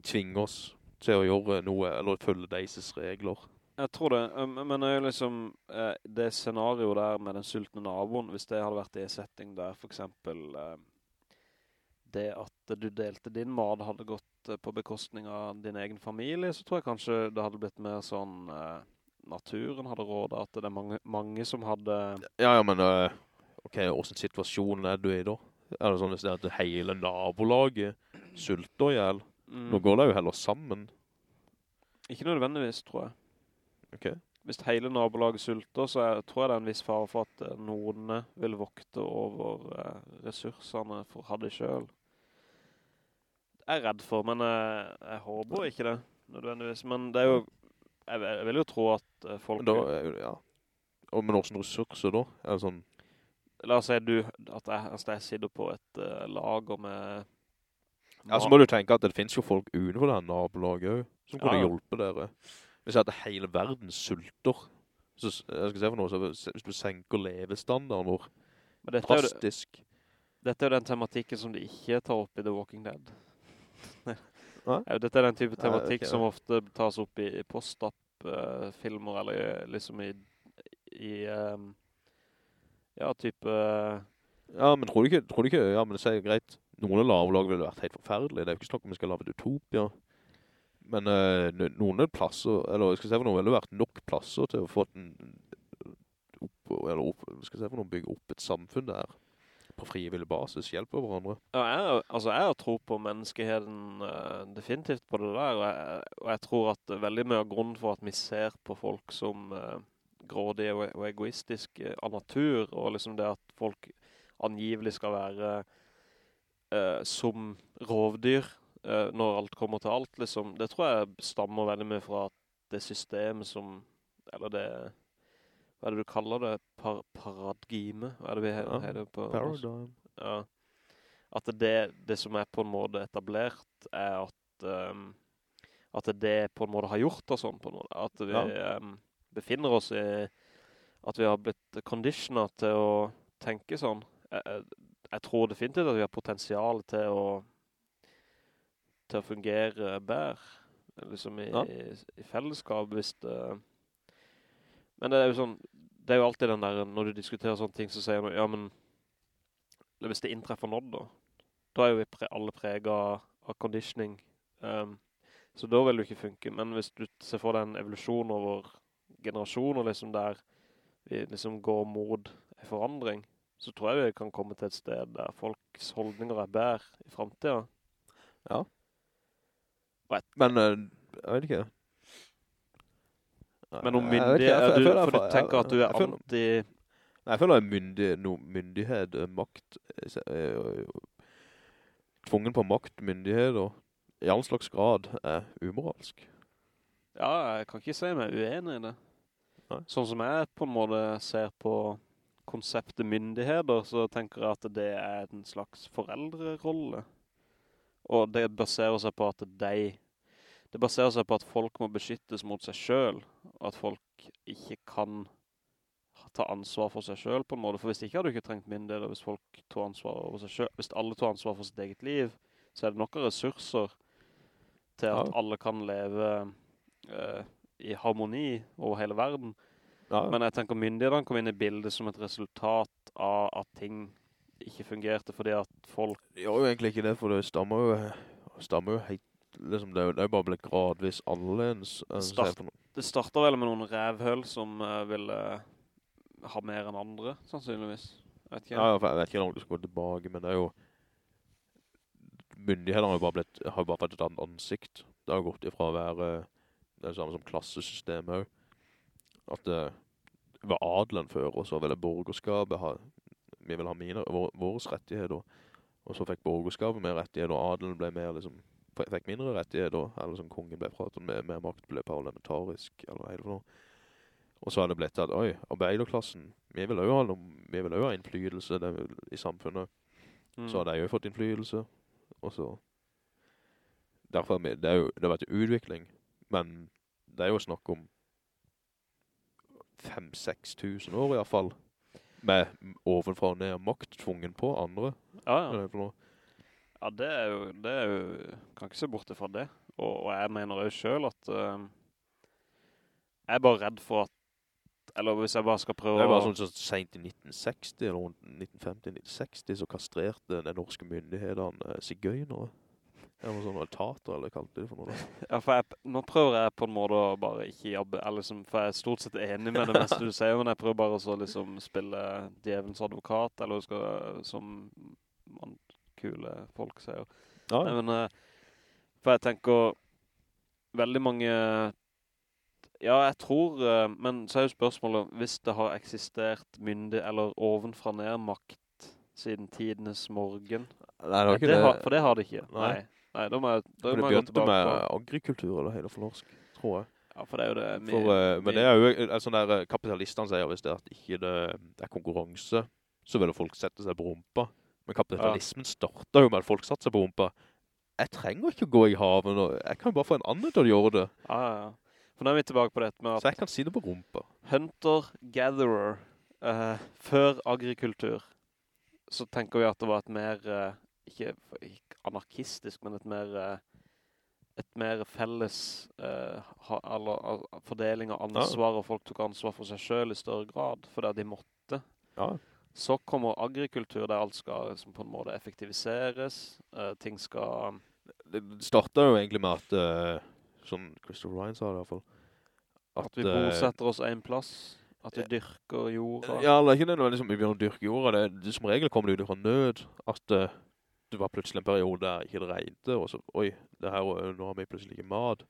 tvinge oss til å gjøre noe, eller følge deres regler. Jeg tror det, um, men det er liksom eh, det scenarioet der med den sultne naboen, hvis det hadde vært i en setting der for eksempel eh, det at du delte din mat hadde gått eh, på bekostning av din egen familie, så tror jeg kanskje det hadde blitt mer sånn naturen hadde rådet, at det er mange, mange som hadde... Ja, ja, men ok, hvordan situasjonen er du i da? Er det sånn hvis det er at hele nabolaget sulter ihjel? Mm, Nå går det jo heller sammen. Ikke nødvendigvis, tror jeg. Ok. Hvis hele nabolaget sulter, så er, tror jeg det er en viss fare for at eh, noen vil vokte over eh, ressursene for å ha det selv. Jeg er redd for, men jeg, jeg håper ikke det, nødvendigvis. Men det er jo, jeg, jeg vil jo tro at eh, folk... Da, er ja. Og med hvordan ressurser da? Er det sånn, La oss si du, at jeg, altså jeg sitter på et uh, lager med... ja, så må du tenke at det finnes jo folk utenfor det nabolaget som kunne Ja. hjulpe dere. Hvis at hele verden sulter, så jeg skal se for noe, så hvis du senker levestandarden vår drastisk, dette er jo den tematikken som de ikke tar opp i The Walking Dead. Ja, dette er den type tematikk ok, som ja. ofte tas opp i, i post-up-filmer, eller liksom i, i um, ja, type... Ja, men tror du ikke, tror du ikke ja, men det sier greit, noen av lavlag ville vært helt forferdelig, det er jo ikke snakk om vi skal lave et utopia, men eh, no- noen plasser, eller jeg skal se for noe, ville vært nok plasser til å få en, opp, eller opp, skal se for noe, bygge opp et samfunn der, på frivillig basis, hjelpe hverandre. Ja, jeg, altså jeg har tro på menneskeheten eh, definitivt på det der, og jeg, og jeg tror at veldig mye av grunnen for at vi ser på folk som uh, grådige og, og egoistiske av natur, og liksom det at folk angivelig skal være eh, som rovdyr eh, når alt kommer til alt, liksom. Det tror jeg stammer veldig mye fra det systemet som, eller det, hva er det du kaller det? Par, paradigme? Hva er det vi he- Ja, heter på? Paradigm. Ja. At det, det som er på en måte etablert er at, um, at det på en måte har gjort oss sånn på en måte. At vi Ja. um, befinner oss i, at vi har blitt conditionet til å tenke sånn. Jeg, tror definitivt at vi har potensial til å, til å fungere bedre, liksom i, Ja. i, i fellesskap, hvis det... Men det er jo sånn, det er jo alltid den der, når du diskuterer sånne ting, så sier man, ja, men hvis det inntreffer nådd da, da er jo vi pre alle preget av, av conditioning. Um, så da vil det jo ikke funke. Men hvis du ser for deg en evolusjon over generasjoner, liksom der vi liksom går mot en forandring, så tror jeg vi kan komme til et sted der folks holdninger er bedre i fremtiden. Ja. Right. Men, eh, jeg vet ikke. Men om myndig, er du, for du tenker at du er anti... Nei, Jeg føler myndig, no, myndighet, eh, makt, eh, tvungen på makt, myndigheter, i all slags grad er umoralsk. Ja, jeg kan ikke si meg uenig i det. Nei. Sånn som jeg på en måte ser på konseptet myndigheter, så tenker jeg at det er en slags foreldrerolle. Og det baserer seg på at de, det baserer seg på at folk må beskyttes mot seg selv, og at folk ikke kan ta ansvar for seg selv på en måte. For hvis ikke hadde du ikke trengt myndigheter hvis folk tog ansvar over seg selv. Hvis alle tog ansvar for sitt eget liv, så er det nok ressurser til at Ja. alle kan leve uh, i harmoni over hele verden. Ja, Men jeg tenker myndighetene kom inn i bildet som et resultat av at ting ikke fungerte fordi at folk... Det gjør jo egentlig ikke det, for det stammer jo, stammer jo helt, liksom, det det er jo bare blitt gradvis annerledes. eh, Start-. Det starter vel med noen revhøl som uh, ville ha mer enn andre, sannsynligvis. Vet ikke. Ja, jeg vet ikke om du skal gå tilbake, men det er jo, myndighetene har jo bare blitt, har bare fått et annet ansikt. Det har gått ifra å være det samme som klassesystemet også. At det var adelen før, og så ville borgerskapet ha, vi vil ha mine, vår, våres rettigheter, og så fikk borgerskapet mer rettigheter, og adelen ble mer liksom, fikk mindre rettigheter, eller som kongen ble pratet med, mer makt ble parlamentarisk, eller er det for noe. Og så har det blitt at, oi, arbeiderklassen, vi vil jo ha, vi vil jo ha innflytelse i samfunnet. Mm. Så har de jo fått innflytelse. Og så... Derfor er det, er jo, det har vært utvikling, men det er jo snakk om 5-6 tusen år i hvert fall. Med ovenfra og ned makt tvungen på andre. Ja, ja. det? Ja, det er jo, det er jo, kan ikke se borte fra det. Og, og jeg mener jo selv at uh, jeg er bare redd for at, eller hvis jeg bare skal prøve Det å- sånn så sent i 1960, eller 1950-1960, så kastrerte den norske myndighetene eh, sigøynere. Eller noe sånn tater, eller kalte de det for noe. Ja, for jeg, nå prøver jeg på en måte å bare ikke jobbe, eller liksom, for jeg er stort sett enig med det meste du sier, men jeg prøver bare å liksom spille djevelens advokat, eller skal, som man, kule folk sier. Ja, Nei, men, eh, for jeg tenker, veldig mange, ja, jeg tror, eh, men så er jo spørsmålet, hvis det har eksistert myndig, eller ovenfra ned makt, siden tidenes morgen. Nei, det det. har, for det har det ikke. Nei. Nei. Nei, da må jeg, da må jeg gå tilbake med på. agrikultur, eller hele for norsk, tror jeg. Ja, for det er jo det. vi- For, uh, men det er jo en sånn der eh, kapitalistene sier hvis det er at ikke det er konkurranse, så vil folk sette seg på rumpa. Men kapitalismen starter jo med at folk satt seg på rumpa. Jeg trenger ikke gå i haven, og jeg kan jo bare få en annen til å gjøre det. Ja, ja, ja. For nå er vi tilbake på dette med at... Så jeg kan si det på rumpa. hunter-gatherer, eh, før agrikultur, så tenker vi at det var et mer, eh, ikke, ikke anarkistisk, men et mer, eh, et mer felles uh, eller, fordeling av ansvar, og folk tok ansvar for seg selv i større grad, for det de måtte. Ja, Så kommer agrikultur, der alt skal liksom, på en måte effektiviseres, uh, ting skal... det startet jo egentlig med at, uh, som Christopher Ryan sa det i hvert fall, At vi eh, bosetter oss en plass, at vi dyrker jorda. Ja, eller ikke det, liksom, vi begynner å dyrke jorda, det, det, som regel kommer det ut fra nød, at det var plutselig en periode der ikke det regnet, og så, oi, det her, nå har vi plutselig ikke mat,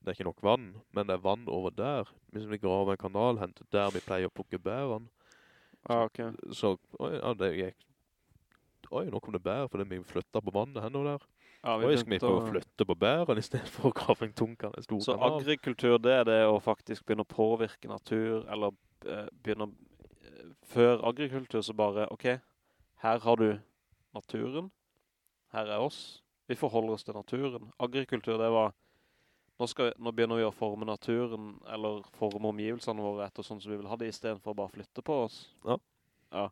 det er ikke nok vann, men det er vann over der, hvis vi graver en kanal, henter der vi pleier å plukke bærene, Ja, ok. så, oi, ja, det gikk, oi, nå kom det bær, fordi vi flyttet på vannet henne der, Ja, oi, skal vi prøve å- flytte på bæren i stedet for å grave en tung kan, en Så kanal? agrikultur, det er det å faktisk begynne å påvirke natur, eller eh, begynne å... eh, Før agrikultur så bare, ok, her har du naturen, her er oss, vi forholder oss til naturen. Agrikultur, det var, nå, skal, nå begynner vi å forme naturen, eller forme omgivelsene våre etter sånn som vi vil ha det, i stedet for å bare flytte på oss. Ja. Ja.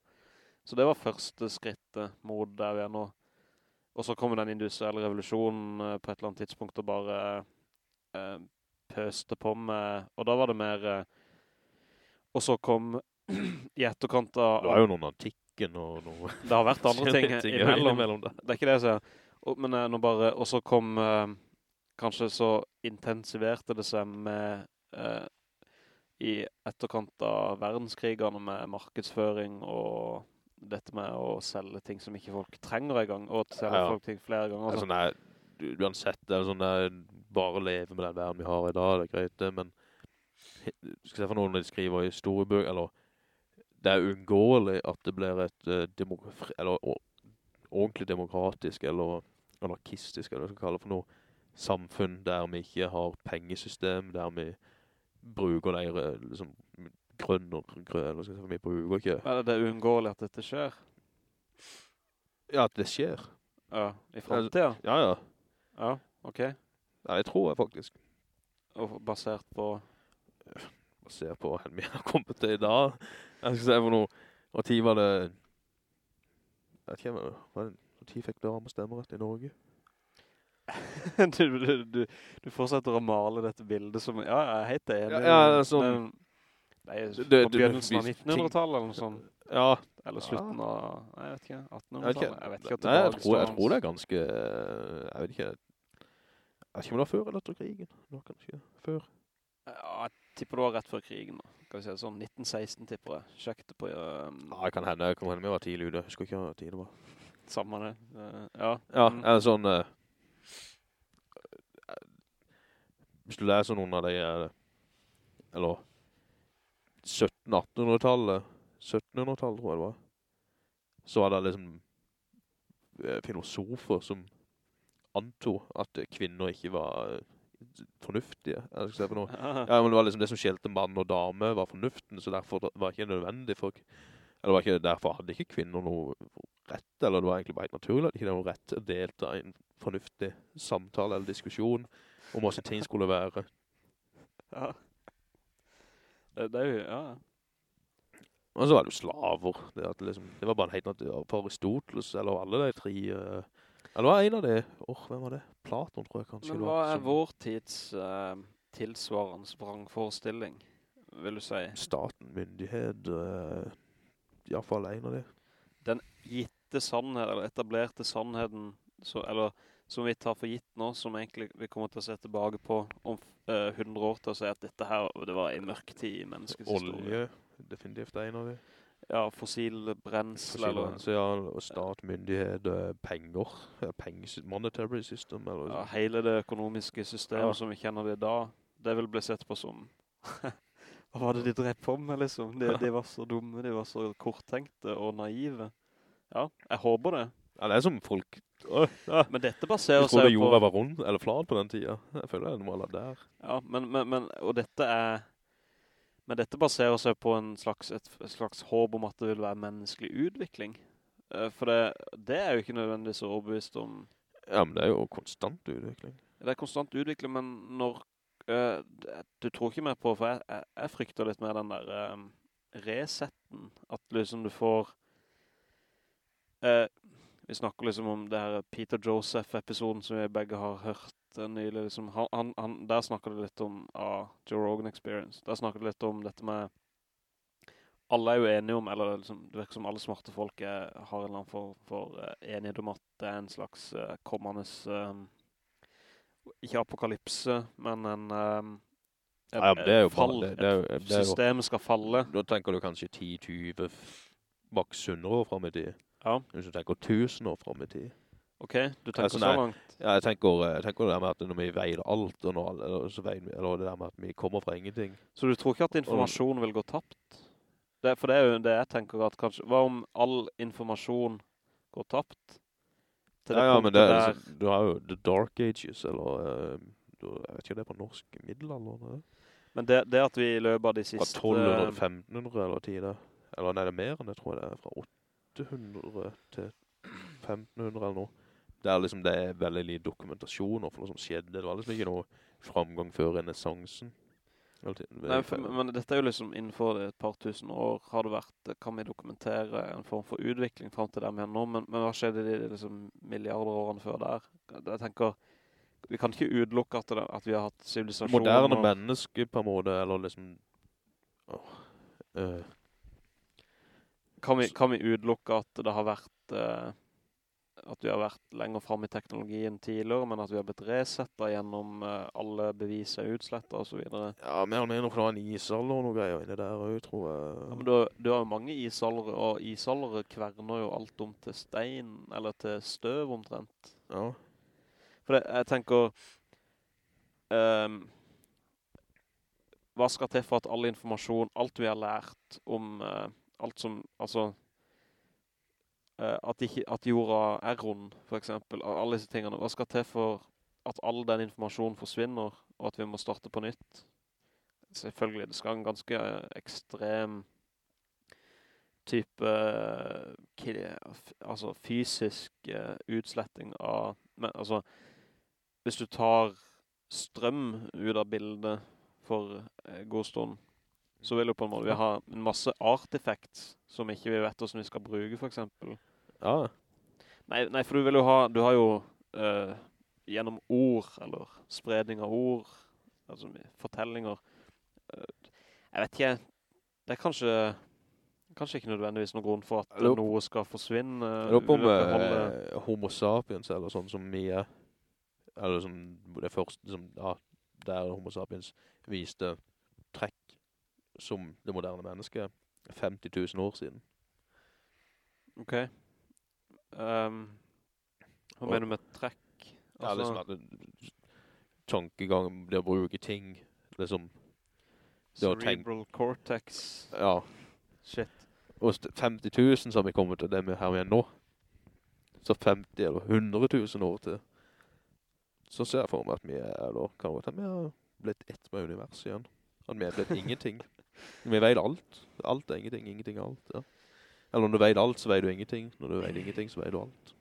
Så det var første skrittet mot der vi er nå. Og så kommer den industrielle revolusjonen eh, på et eller annet tidspunkt og bare eh, pøste på med, og da var det mer, eh, og så kom i etterkant av, Det var jo noen antikken og noe... det har vært andre ting, imellom, imellom det. det er ikke det jeg ser. og, men eh, nå bare, og så kom, uh, kanskje så intensiverte det seg med, uh, i etterkant av verdenskrigene med markedsføring og dette med å selge ting som ikke folk trenger i gang, og selge Ja, folk ting flere ganger. Det er Altså. sånn der, uansett, det er sånn der, bare leve med den verden vi har i dag, det er greit det, men skal jeg se for noen de skriver i storebøk, eller det er unngåelig at det blir et eh, eller ordentlig demokratisk, eller anarkistisk, eller hva skal kalle det for noe, samfunn der vi ikke har pengesystem, der vi bruker de liksom, grønn og grønn, eller skal vi bruker ikke, Er det unngåelig at dette skjer? ja, at det skjer. Ja, i fremtiden? Ja, ja. Ja, ok. Ja, det tror jeg faktisk. Og basert på... Basert på hvem vi har kommet til i dag. Jeg skal se for noe, og tid var det, jeg vet ikke, hva var det, hvor tid fikk dame stemmerett i Norge? du, du, du, du fortsetter å male dette bildet som... Ja, jeg er helt enig. Ja, ja, sånn- Nei, Det- på det- begynnelsen av 1900-tallet eller noe sånt. Ja, Eller slutten av, nei, jeg vet ikke, 1800-tallet. Jeg vet ikke at Nei, jeg tror, jeg tror det er ganske, jeg vet ikke, jeg vet ikke om det var før eller etter krigen. Det var kanskje før. Ja, jeg tipper det var rett før krigen da. Kan vi si det sånn, 1916 tipper jeg. Sjekk det på um, Ja, det kan hende, jeg kan hende vi var tidlig ute. Jeg husker ikke hva tid det var. samme det. Uh, ja. Ja, er eller sånn Uh, Hvis du leser noen av de Eller 1700-1800-tallet 1700-tallet tror jeg det var Så var det liksom Filosofer som Antog at kvinner ikke var Fornuftige Jeg skal se på noe Ja, men det var liksom det som skjelte mann og dame var fornuften, så derfor var det ikke nødvendig for, eller var ikke, derfor hadde ikke kvinner noe rett, eller det var egentlig bare helt naturlig at ikke noe rett til å delta i en fornuftig samtale eller diskusjon om hvordan ting skulle være. ja. Det, det er jo, ja. Og så var det jo slaver. Det, liksom, det var bare en helt naturlig, for Aristoteles, eller alle de tre, eh, eller var en av de, åh, hvem var det? Platon tror jeg kanskje Men det hva var. er vår tids uh, tilsvarende vrangforestilling, vil du si? Staten, myndighet, uh, i hvert fall en av de. Den gitte sannhet, eller etablerte sannheden, så, eller som vi tar for gitt nå, som egentlig vi kommer til å se tilbake på om 100 år til å si at dette her, det var en mørk tid i menneskets historie. Olje, definitivt en av de. Ja, fossil brensel, eller Finansial ja, stat, myndighet, eh, penger, monetary system, eller ja, hele det økonomiske systemet Ja. som vi kjenner det da, det vil bli sett på som Hva var det de drev på med, liksom? De, de var så dumme, de var så korttenkte og naive. Ja, jeg håper det. Ja, det er som folk, øh, ja. Men dette baserer seg på... Jeg trodde seg på... jorda var rund, eller flat på den tiden. Jeg føler det noe eller der. Ja, men, men, men, og dette er... Men dette baserer seg på en slags, et, et slags håp om at det vil være menneskelig utvikling. Eh, For det, det er jo ikke nødvendigvis så overbevist om... Ja, men det er jo konstant utvikling. Det er konstant utvikling, men når... eh, du tror ikke mer på, for jeg, jeg, jeg frykter litt mer den der um, resetten. At liksom du får... eh, vi snakker liksom om det her Peter Joseph-episoden som vi begge har hørt nylig. Liksom, han, han, han, der snakker det litt om ah, Joe Rogan Experience. Der snakker det litt om dette med alle er jo enige om, eller liksom, det virker som alle smarte folk er, har en eller annen for, for uh, enighet om at det er en slags uh, kommende, um, ikke apokalypse, men en, um, en Ja, men det er jo fall, det, det er jo, det er jo, systemet skal falle. da tenker du kanskje 10-20, maks 100 år frem i tid. Ja, Hvis du tenker 1000 år frem i tid. Ok, du tenker Altså, så langt. Ja, jeg tenker, jeg tenker det der med at når vi veier alt, og noe, eller, så veier eller det der med at vi kommer fra ingenting. Så du tror ikke at informasjon vil gå tapt? Det, for det er jo det jeg tenker at kanskje, hva om all informasjon går tapt? Til Ja, ja, men det, er der- liksom- du har jo The Dark Ages, eller, eh, jeg vet ikke det er på norsk middelalder. Men det, det at vi i løpet av de Fra 1200 til 1500 eller tider. Eller nei, det er mer enn det, tror jeg det er. Fra 800 til 1500 eller noe. Det er liksom, det er veldig lite dokumentasjon for noe som skjedde. Det var liksom ikke noe framgang før renessansen. Nei, for, men dette er jo liksom innenfor et par tusen år har det vært, kan vi dokumentere en form for utvikling frem til der vi er nå, men, men hva skjedde de liksom milliarder årene før der? Jeg tenker, vi kan ikke utelukke at, det, at vi har hatt sivilisasjoner. Moderne mennesker på en måte, eller liksom... åh, øh. Kan vi, kan vi utelukke at det har vært eh, at vi har vært lenger frem i teknologien tidligere, men at vi har blitt resettet gjennom eh, alle beviser, utsletter utslettet og så videre. ja, mer enn for det var en isalder og noe greier inne der også, tror jeg. Ja, men du, du har jo mange isaldere, og isaldere kverner jo alt om til stein, eller til støv omtrent. Ja. For det, jeg tenker, Um, hva skal til for at all informasjon, alt vi har lært om, uh, alt som, altså, at, ikke, at jorda er rund, for eksempel, alle disse tingene, hva skal til for at all den informasjonen forsvinner, og at vi må starte på nytt? Selvfølgelig, det skal en ganske eh, ekstrem type eh, altså fysisk eh, utsletting av men, altså hvis du tar strøm ut av bildet for god stund så vil jo på en måte vi ha en masse artefekt som ikke vi vet hvordan vi skal bruke for eksempel Ja, nei, nei for du vil jo ha du har jo uh, gjennom ord eller spredning av ord altså fortellinger uh, jeg vet ikke det er kanskje, kanskje ikke nødvendigvis noen grunn for at Lop. noe skal forsvinne. Jeg lurer på om eh, homo sapiens, eller sånn som er, eller som det første, som, ja, der homo sapiens viste trekk som det moderne mennesket 50 000 år siden. Ok. Ehm, hva Og- mener du med trekk? Ja, liksom at tankegangen tankegang, det å bruke ting, liksom, cerebral cortex. ja, Shit. og st- 50 000 så har vi kommet til det vi her er nå. Så 50 eller 100 000 år til. Så ser jeg for meg at vi er, eller kan godt at vi har blitt ett med universet igjen. At vi er blitt ingenting. Vi vet alt. Alt er ingenting, ingenting er alt, ja. Eller når du vet alt, så vet du ingenting. Når du vet ingenting, så vet du alt.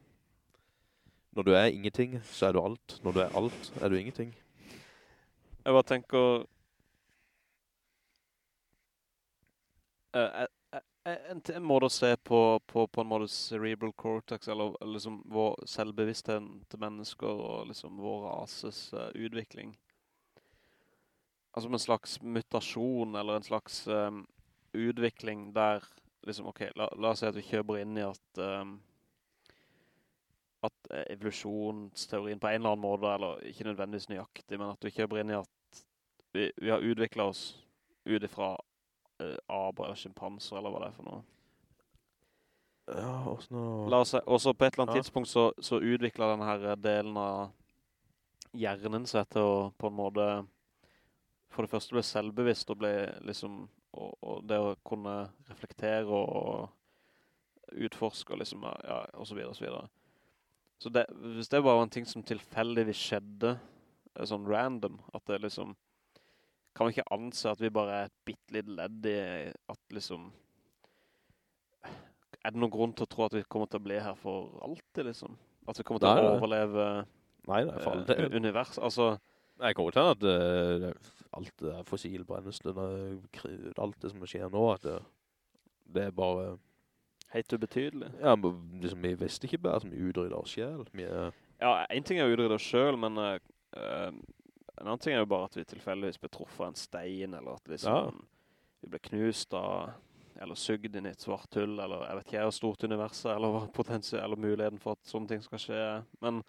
Når du er ingenting, så er du alt. Når du er alt, er du ingenting. Jeg bare tenker... Eh, en, en måte å se på, på, på en måte cerebral cortex, eller, liksom vår selvbevissthet til mennesker, og liksom vår rases uh, utvikling. Altså en slags mutasjon, eller en slags um, utvikling der, liksom, ok, la, la oss si at vi kjøper inn i at... um, at eh, evolusjonsteorien på en eller annen måte, eller ikke nødvendigvis nøyaktig, men at vi kjøper inn i at vi, vi har utviklet oss ut ifra uh, aber eller kjimpanser, eller hva det er for noe. Ja. La oss se, også på et eller annet Ja. tidspunkt så, så utvikler denne her delen av hjernen seg til å på en måte for det første bli selvbevisst og bli liksom, og, og det å kunne reflektere og utforske og liksom, ja, og så videre og så videre. Så det, hvis det bare var en ting som tilfeldigvis skjedde, eh, sånn random, at det liksom, kan vi ikke anse at vi bare er et bittelitt ledd i at liksom, er det noen grunn til å tro at vi kommer til å bli her for alltid, liksom? At vi kommer til Nei, å overleve Nei, nei, det, eh, univers? Altså, Jeg kommer til at eh, det, alt det der fossil alt det som skjer nå, at det, det er bare, helt ubetydelig. ja, men liksom, vi visste ikke bare at vi utrydder oss selv. Er, Ja, en ting er å utrydde oss selv, men eh, en annen ting er jo bare at vi tilfeldigvis ble truffet en stein, eller at liksom, vi ble knust av, eller sugd inn i et svart hull, eller jeg vet ikke, hvor stort universet, eller potensielle eller muligheten for at sånne ting skal skje. Men,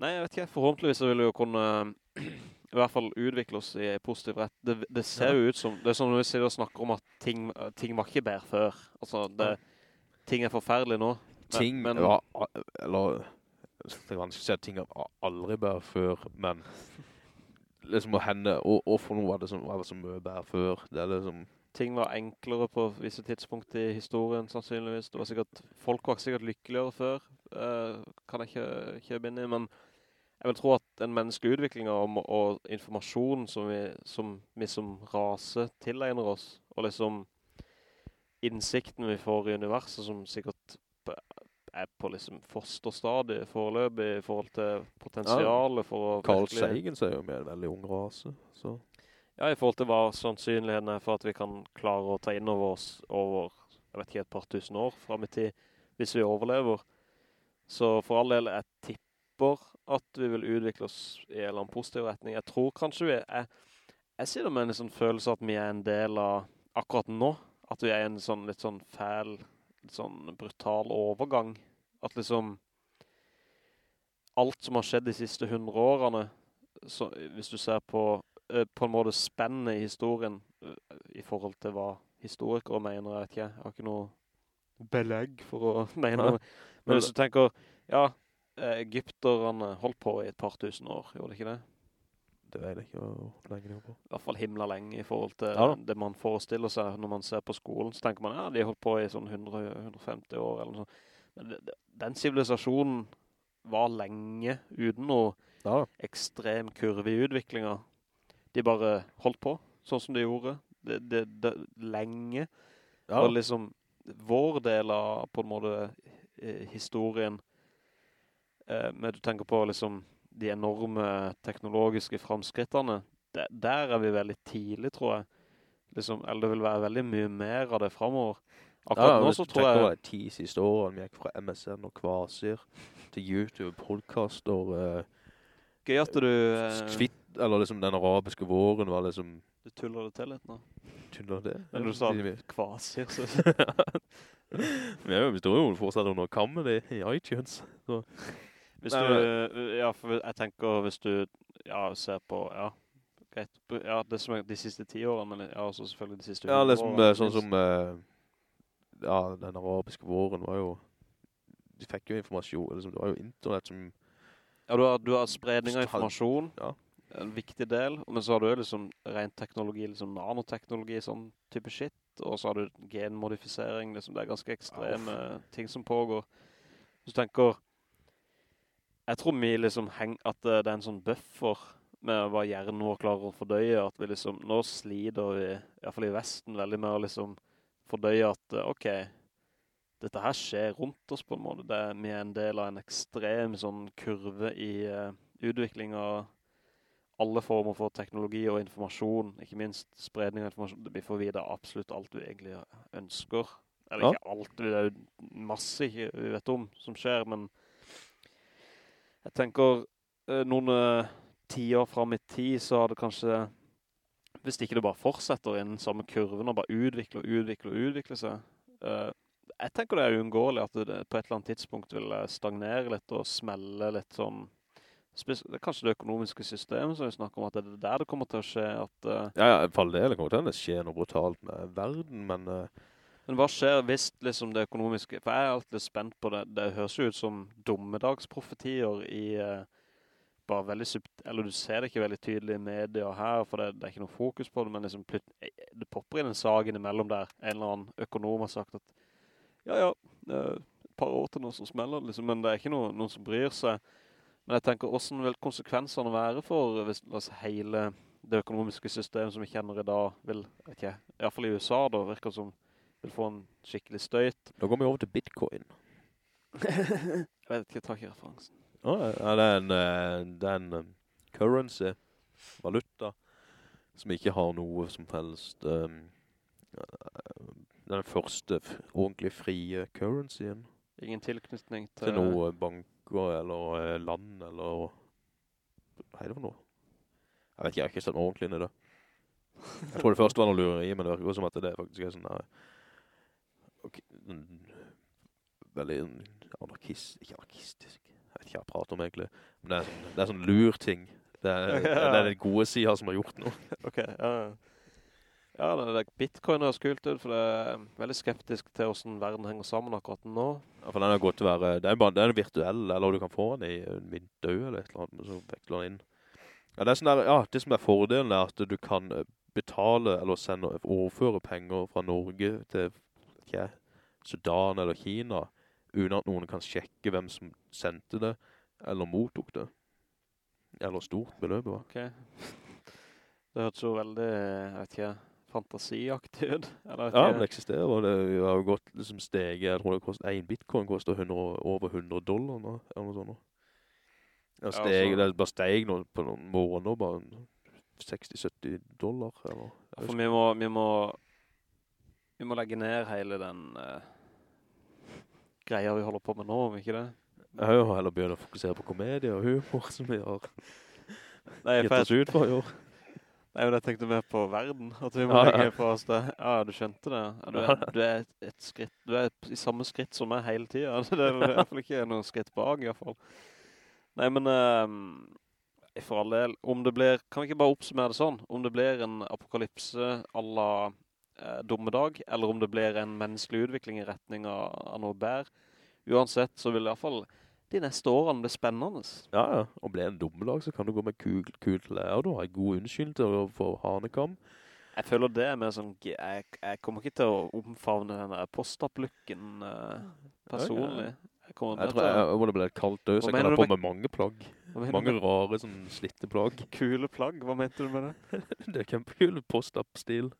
nei, jeg vet ikke, forhåpentligvis vil vi jo kunne i hvert fall utvikle oss i positiv rett. Det, det ser jo ut som, det er som når vi sier og snakker om at ting, ting var ikke bedre før. Altså, det, ting er forferdelig nå. Men- ting, men- var, eller, det er vanskelig å si at ting har aldri bedre før, men liksom å hende, og, og for noe var det som var det som bedre før. Det er liksom, ting var enklere på visse tidspunkt i historien, sannsynligvis. Det var sikkert, folk var sikkert lykkeligere før, uh, kan jeg ikke kjøpe inn i, men jeg vil tro at den menneskelige utviklingen og, og informasjon som vi, som vi som rase tilegner oss, og liksom innsikten vi får i universet som sikkert er på liksom fosterstadiet foreløpig i forhold til potensialet for å Carl virkelig- Sagan sier jo med en veldig ung rase, så... Ja, i forhold til hva sannsynligheten er for at vi kan klare å ta inn over oss over, jeg vet ikke, et par tusen år frem i tid, hvis vi overlever. Så for all del, jeg tipper at vi vil utvikle oss i en eller annen positiv retning. Jeg tror kanskje vi er, jeg sier det med en sånn følelse at vi er en del av, akkurat nå, at vi er en sånn litt sånn fæl, litt sånn brutal overgang. At liksom, alt som har skjedd de siste hundre årene, så, hvis du ser på eh, på en måte spennende i historien eh, i forhold til hva historikere mener, jeg vet ikke, jeg har ikke noe belegg for å mene. Men hvis du tenker, ja, egypterne holdt på i et par tusen år, gjorde de ikke det? Det vet jeg ikke hvor lenge de har på. I hvert fall himla lenge i forhold til Ja det man forestiller seg når man ser på skolen. Så tenker man, ja, de har holdt på i sånn 100-150 år eller noe sånt. Men det, det, den sivilisasjonen var lenge uten noe Ja ekstrem kurve i utviklingen. De bare holdt på, sånn som de gjorde. Det, det, det, lenge. Ja, Og liksom, vår del av, på en måte, eh, historien, men du tenker på liksom de enorme teknologiske framskrittene, der, der er vi veldig tidlig, tror jeg. Liksom, eller det vil være veldig mye mer av det fremover. Akkurat ja, nå så tror jeg... de ti siste årene, vi gikk fra MSN og Kvasir til YouTube, podcast og... Uh, Gøy at du... Uh, Twitter, eller liksom den arabiske våren var liksom, Du tuller det til litt nå. Tuller det? Men du sa kvasir, så... Vi er jo, vi står jo fortsatt under kammen i iTunes. Så. Hvis du, ja, for jeg tenker hvis du, ja, ser på, ja, greit, ja, det som er de siste ti årene, men ja, også selvfølgelig de siste Ja, hundre liksom årene, eh, sånn som, eh, ja, den arabiske våren var jo, de fikk jo informasjon, liksom, det var jo internett som, Ja, du har, du har spredning av informasjon, ja. en viktig del, men så har du liksom ren teknologi, liksom nanoteknologi, sånn type shit, og så har du genmodifisering, liksom, det er ganske ekstreme ting som pågår. Hvis du tenker, jeg tror vi liksom heng, at eh, det er en sånn buffer med hva hjernen vår klarer å fordøye, at vi liksom, nå slider vi, i hvert fall i Vesten, veldig med å liksom fordøye at, eh, ok, dette her skjer rundt oss på en måte. Det er, vi er en del av en ekstrem sånn kurve i uh, utvikling av alle former for teknologi og informasjon, ikke minst spredning av informasjon. Vi får vite absolutt alt vi egentlig ønsker. Eller Ja. ikke alt, det er jo masse vi vet om som skjer, men jeg tenker eh, noen eh, tiår frem i tid så har det kanskje, hvis ikke det bare fortsetter i den samme kurven og bare utvikler og utvikler og utvikler seg, uh, jeg tenker det er uunngåelig at det på et eller annet tidspunkt vil stagnere litt og smelle litt sånn, det er kanskje det økonomiske systemet som vi snakker om, at det er der det kommer til å skje, at uh, ja, ja, for all del, det kommer til å skje noe brutalt med verden, men eh, Men hva skjer hvis liksom det økonomiske, for jeg er alltid spent på det, det høres jo ut som dommedagsprofetier i, eh, bare veldig eller du ser det ikke veldig tydelig i media her, for det, det er ikke noe fokus på det, men liksom det popper inn en sag innimellom der, en eller annen økonom har sagt at, ja, ja, et par år til noe som smeller, liksom, men det er ikke noe, noen som bryr seg. Men jeg tenker, hvordan vil konsekvensene være for hvis, altså, hele det økonomiske systemet som vi kjenner i dag, vil, ikke, i hvert fall i USA da, virker som vil få en skikkelig støyt. da går vi over til bitcoin. Jeg vet ikke, jeg tar ikke referansen. Ja, ja, det er en, eh, det er en um, currency, valuta, som ikke har noe som helst, um, den første ordentlig frie currencyen Ingen tilknytning til... til noen banker eller land eller, hva er det for noe? Jeg vet ikke, jeg har ikke sett noe ordentlig inn i det. Jeg tror det første var noe lureri, men det virker som at det faktisk er sånn her, en, veldig anarkist, ikke anarkistisk, jeg vet ikke hva jeg prater om egentlig, men det er sånn, det er sånn lur ting. Det er, det er den gode siden som har gjort noe. Ok, ja. Ja, det, det, Bitcoin har skult ut, for det er veldig skeptisk til hvordan verden henger sammen akkurat nå. Ja, for den har gått til å være, det er bare, det er virtuell, eller du kan få den i en død eller et eller annet, så vekler den inn. Ja, det er sånn der, ja, det som er fordelen er at du kan betale eller sende, overføre penger fra Norge til, ikke Sudan eller Kina, uten at noen kan sjekke hvem som sendte det, eller mottok det. Eller stort beløp, hva? Ok. Det hørtes jo veldig, jeg vet ikke, fantasiaktig ut. Eller Ja, men det eksisterer, og det har jo gått liksom steget, jeg tror det kost, en bitcoin koster 100, over 100 dollar nå, eller noe sånt. nå. steg, Ja, altså- det bare steg nå på noen måneder, bare 60-70 dollar, eller? Ja, For vi må, vi må, vi må legge ned hele den uh, greia vi holder på med nå, om ikke det? Jeg har jo heller begynt å fokusere på komedie og humor, som vi har Nei, gitt oss ut for i år. nei, men jeg tenkte mer på verden, at vi må Ja, legge fra oss det. Ja, du skjønte det. Ja, du, er, du er et, et skritt, du er i samme skritt som meg hele tiden. Det er i hvert fall ikke noen skritt bak, i hvert fall. Nei, men eh, for all del, om det blir, kan vi ikke bare oppsummere det sånn? Om det blir en apokalypse alla eh, dommedag, eller om det blir en menneskelig utvikling i retning av, av noe bær. Uansett så vil i hvert fall de neste årene bli spennende. Ja, ja. Og blir det en dommedag så kan du gå med kul, kul klær, du har en god unnskyld til å få hanekam. Jeg føler det er mer sånn, jeg, jeg kommer ikke til å omfavne denne post-up-looken eh, personlig. Jeg Jeg tror jeg, jeg må det bli kaldt død, så jeg kan ha på med mange plagg. Mange rare, sånn slitte plagg. kule plagg? Hva mente du med det? Det er kjempekul post-up-stil.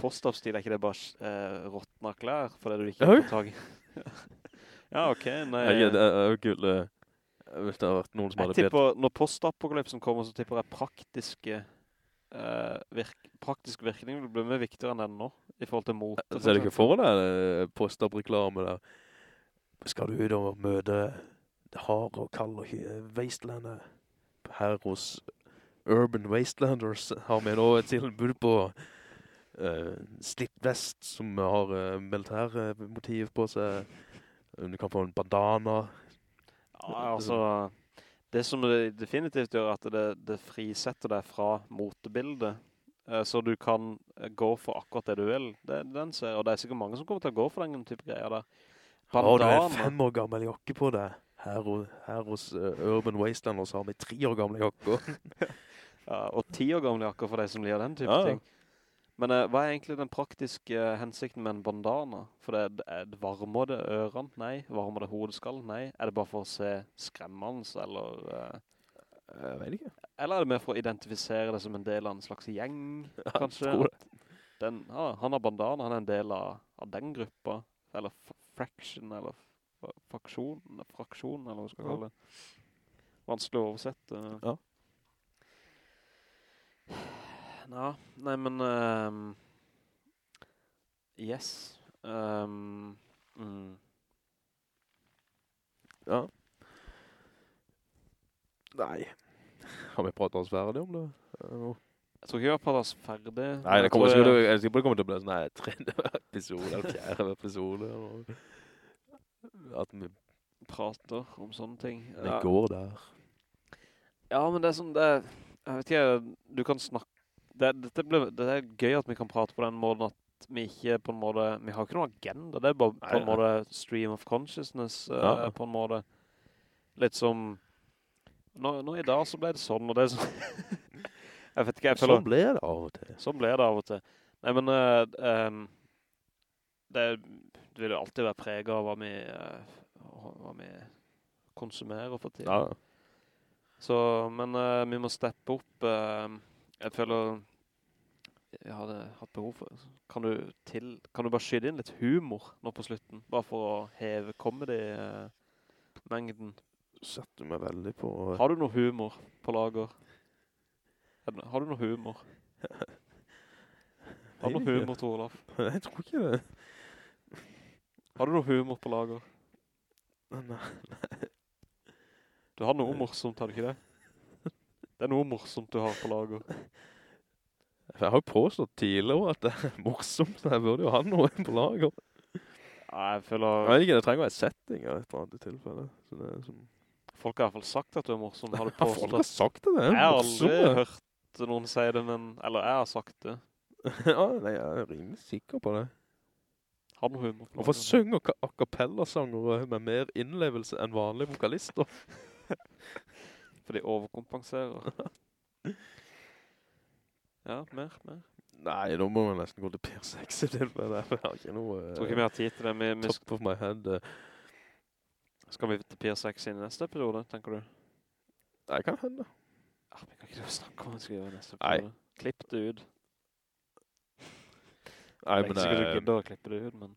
Post-up-stil, er ikke det bare uh, råtna klær? For det du ikke har får tag i? ja, ok. Nei, Jeg, det er jo kul, eh, hvis det har vært noen som jeg hadde bedt. tipper, når post-apokalypsen kommer, så tipper jeg praktiske, uh, virk, praktisk virkning vil bli mer viktigere enn den nå, i forhold til mote. Så er du ikke for deg postapreklame der? Skal du ut og møte det harde og kald og wastelandet her hos Urban Wastelanders har vi nå et tilbud på uh, slipvest som har uh, militærmotiv på seg. Du kan få en bandana. Ja, altså, det som det definitivt gjør at det, det frisetter deg fra motebildet, så du kan gå for akkurat det du vil. Det, den ser, og det er sikkert mange som kommer til å gå for den type greier der. Bandana. Ja, du er fem år gammel jakke på det. Her, her hos Urban så har vi tre år gamle jakker. ja, og ti år gamle jakker for deg som liker den type ja. ting. Men uh, hva er egentlig den praktiske uh, hensikten med en bandana? For det, det, det varmer det ørene? Nei. Varmer det hodeskallen? Nei. Er det bare for å se skremmende, eller... Uh, jeg vet ikke. Eller er det mer for å identifisere det som en del av en slags gjeng, ja, kanskje? Den, ah, han har bandana, han er en del av, av den gruppa. Eller fraction, eller fraksjon, fraksjon, eller hva skal jeg kalle det. Vanskelig å oversette. Ja. Ja, nei, men um, Yes. Um, mm. Ja. Nei. Har vi pratet oss ferdig om det? Jeg tror ikke vi har pratet oss ferdig. Nei, det kommer, jeg, jeg, jeg, kommer til å bli sånn her tredje episode, eller fjerde episode. At vi prater om sånne ting. Det ja. går der. Ja, men det er sånn, det, jeg vet ikke, du kan snakke det, dette ble, det, er gøy at vi kan prate på den måten at vi ikke på en måte, vi har ikke noen agenda, det er bare på en måte stream of consciousness uh, på en måte. Litt som, nå, nå, i dag så ble det sånn, og det er sånn, jeg vet ikke, jeg føler... Sånn ble det av og til. Sånn ble det av og til. Nei, men uh, um, det, det, vil jo alltid være preget av hva vi, uh, hva vi konsumerer for tiden. Ja. Så, men vi må steppe opp jeg føler jeg hadde hatt behov for kan du, til, kan du bare skyde inn litt humor nå på slutten bare for å heve comedy-mengden setter meg veldig på eh, har du noe humor på lager? har du noe humor? har du noe humor, Tor Olaf? jeg tror ikke det har du noe humor på lager? nei, nei du har noe morsomt, har du ikke det? Det er noe morsomt du har på lager. Jeg har jo påstått tidligere at det er morsomt, så jeg burde jo ha noe på lager. Ja, jeg føler... Jeg vet ikke, det trenger å være setting av et eller annet tilfelle. Som... Folk har i hvert fall sagt at du er morsom. Har du påstått? Ja, folk har sagt det, det. Jeg har aldri hørt noen si det, men... Eller jeg har sagt det. ja, nei, jeg er rimelig sikker på det. Har du humor? Hvorfor synger a cappella-sanger med mer innlevelse enn vanlige vokalister? For de overkompenserer. ja, mer, mer. Nei, nå må vi nesten gå til Per 6 i for Jeg har ikke noe... Uh, tror ikke vi har tid til det. Vi, vi top of my head. Uh. Skal vi til Per 6 i neste episode, tenker du? Nei, kan hende. Ja, vi kan ikke snakke om hva vi skal gjøre neste episode. Nei. Klipp det ut. Nei, men Jeg er... Ikke sikkert du gidder å klippe det ut, men...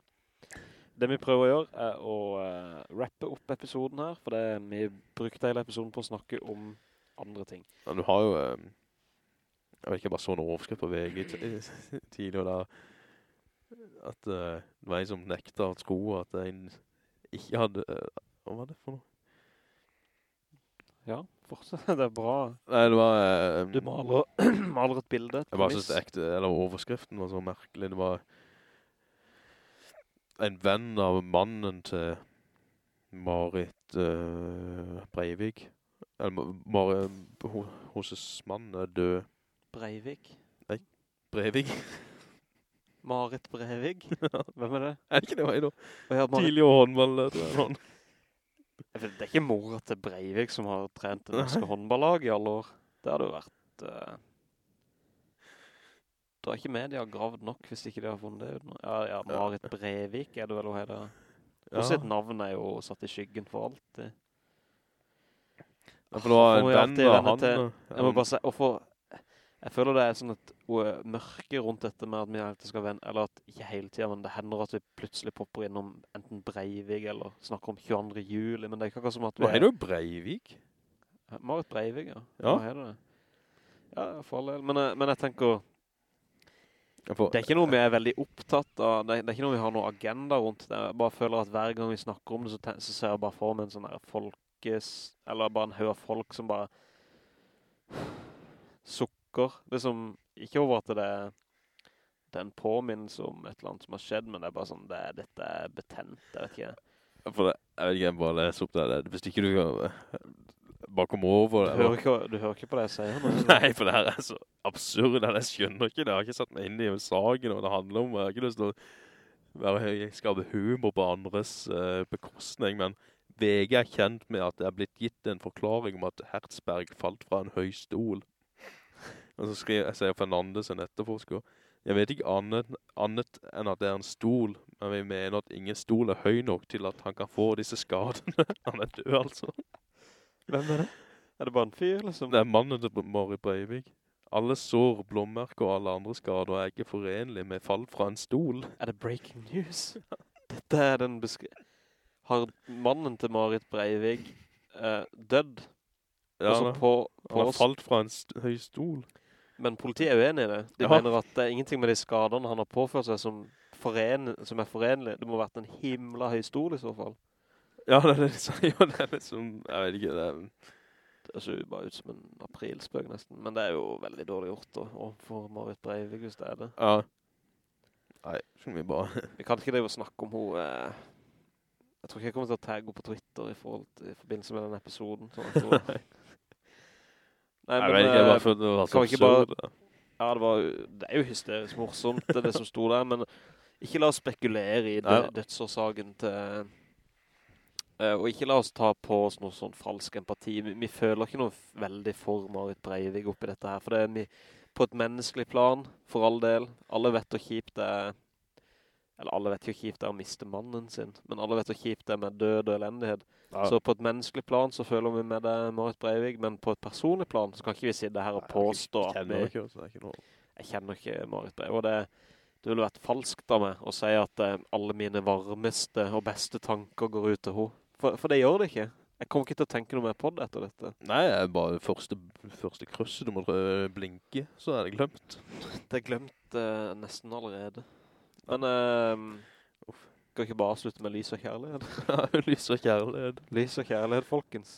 Det vi prøver å gjøre er å uh, rappe opp episoden her, for det, vi brukte hele episoden på å snakke om andre ting. Men du har jo, um, jeg vet ikke, bare så noen overskrift på VG tidligere der, at uh, det var en som nekta å tro at en ikke hadde, hva var det for noe? Ja, fortsatt, det er bra. Nei, det var... du maler, maler et bilde, Jeg bare synes det ekte, eller overskriften var så merkelig, det var en venn av mannen til Marit uh, Breivik. Eller Marit, hennes mann er død. Breivik? Nei, Breivik. Marit Breivik? Hvem er det? Er det ikke det i da? Tidligere håndball, tror jeg. Det er ikke mora til Breivik som har trent det norske håndballag i alle år. Det hadde jo vært... Uh, da er ikke media gravd nok hvis ikke de har funnet det ut. Ja, ja, Marit Brevik er det vel hun hete. Hun sitt navn er jo satt i skyggen for alt. Ja, for det var den og han. Til, jeg må bare si, hvorfor... Jeg føler det er sånn et mørke rundt dette med at vi alltid skal vende, eller at ikke hele tiden, men det hender at vi plutselig popper innom enten Breivik eller snakker om 22. juli, men det er ikke akkurat som at vi... Hva er det jo Breivik? Marit Breivik, ja. Ja. Hva er det? Ja, for all del. Men, eh, men jeg tenker det er ikke noe vi er veldig opptatt av, det er, det er ikke noe vi har noe agenda rundt det. Jeg bare føler at hver gang vi snakker om det, så, så ser jeg bare for meg en sånn der folkes, eller bare en høy av folk som bare sukker. Liksom, ikke over at det er, det en påminnelse om et eller annet som har skjedd, men det er bare sånn, det, dette er betent, jeg vet ikke. For det, jeg vet ikke, jeg bare leser opp det. det. Hvis ikke du komme over Du hører ikke, du hører ikke på det jeg sier nå? Nei, for det her er så absurd. Jeg skjønner ikke det. Jeg har ikke satt meg inn i saken og det handler om. Jeg har ikke lyst til å være skape humor på andres uh, bekostning, men VG er kjent med at det er blitt gitt en forklaring om at Hertzberg falt fra en høy stol. Og så skriver jeg, sier Fernandes, en etterforsker, jeg vet ikke annet, annet enn at det er en stol, men vi mener at ingen stol er høy nok til at han kan få disse skadene. Han er død, altså. Hvem er det? Er det bare en fyr, liksom? Det er mannen til Marit Breivik. Alle sår, blommerker og alle andre skader er ikke forenlige med fall fra en stol. Er det breaking news? Dette er den beskri... Har mannen til Marit Breivik eh, dødd? Ja, Altså på, på han har falt fra en st høy stol. Men politiet er uenig i det. De Ja. mener at det er ingenting med de skaderne han har påført seg som, foren, som er forenlig. Det må ha vært en himla høy stol i så fall. Ja, det er liksom, jo, Det er liksom, jeg vet ikke, det er... Det ser jo bare ut som en aprilspøk nesten. Men det er jo veldig dårlig gjort da, overfor Marit Breivik hvis det er det. Ja. Nei, skal vi bare... Vi kan ikke drive og snakke om henne. Eh, jeg tror ikke jeg kommer til å tagge henne på Twitter i, forhold til, i forbindelse med den episoden. Sånn hun, Nei, jeg vet ikke, jeg eh, bare følte det var så kan vi bare- Ja, det, var, det er jo hysterisk morsomt, det, det som sto der, men ikke la oss spekulere i dødsårsagen til... eh, og ikke la oss ta på oss noe sånn falsk empati. Vi, vi føler ikke noe veldig for Marit Breivik oppi dette her, for det er vi, på et menneskelig plan, for all del. Alle vet hvor kjipt det er, eller alle vet jo kjipt det er å miste mannen sin, men alle vet hvor kjipt det er med død og elendighet. Ja. Så på et menneskelig plan så føler vi med det Marit Breivik, men på et personlig plan så kan ikke vi sitte her og påstå at vi... ikke, det er noe... Jeg kjenner ikke Marit Breivik, og det, det ville vært falskt av meg å si at eh, alle mine varmeste og beste tanker går ut til henne. For, for det gjør det ikke. Jeg kommer ikke til å tenke noe mer på det etter dette. Nei, jeg er bare første, første krysset du må øh, blinke, så er det glemt. Det er glemt uh, nesten allerede. Men uh, skal kan ikke bare slutte med lys og kjærlighet? Lys og kjærlighet. Lys og kjærlighet, folkens.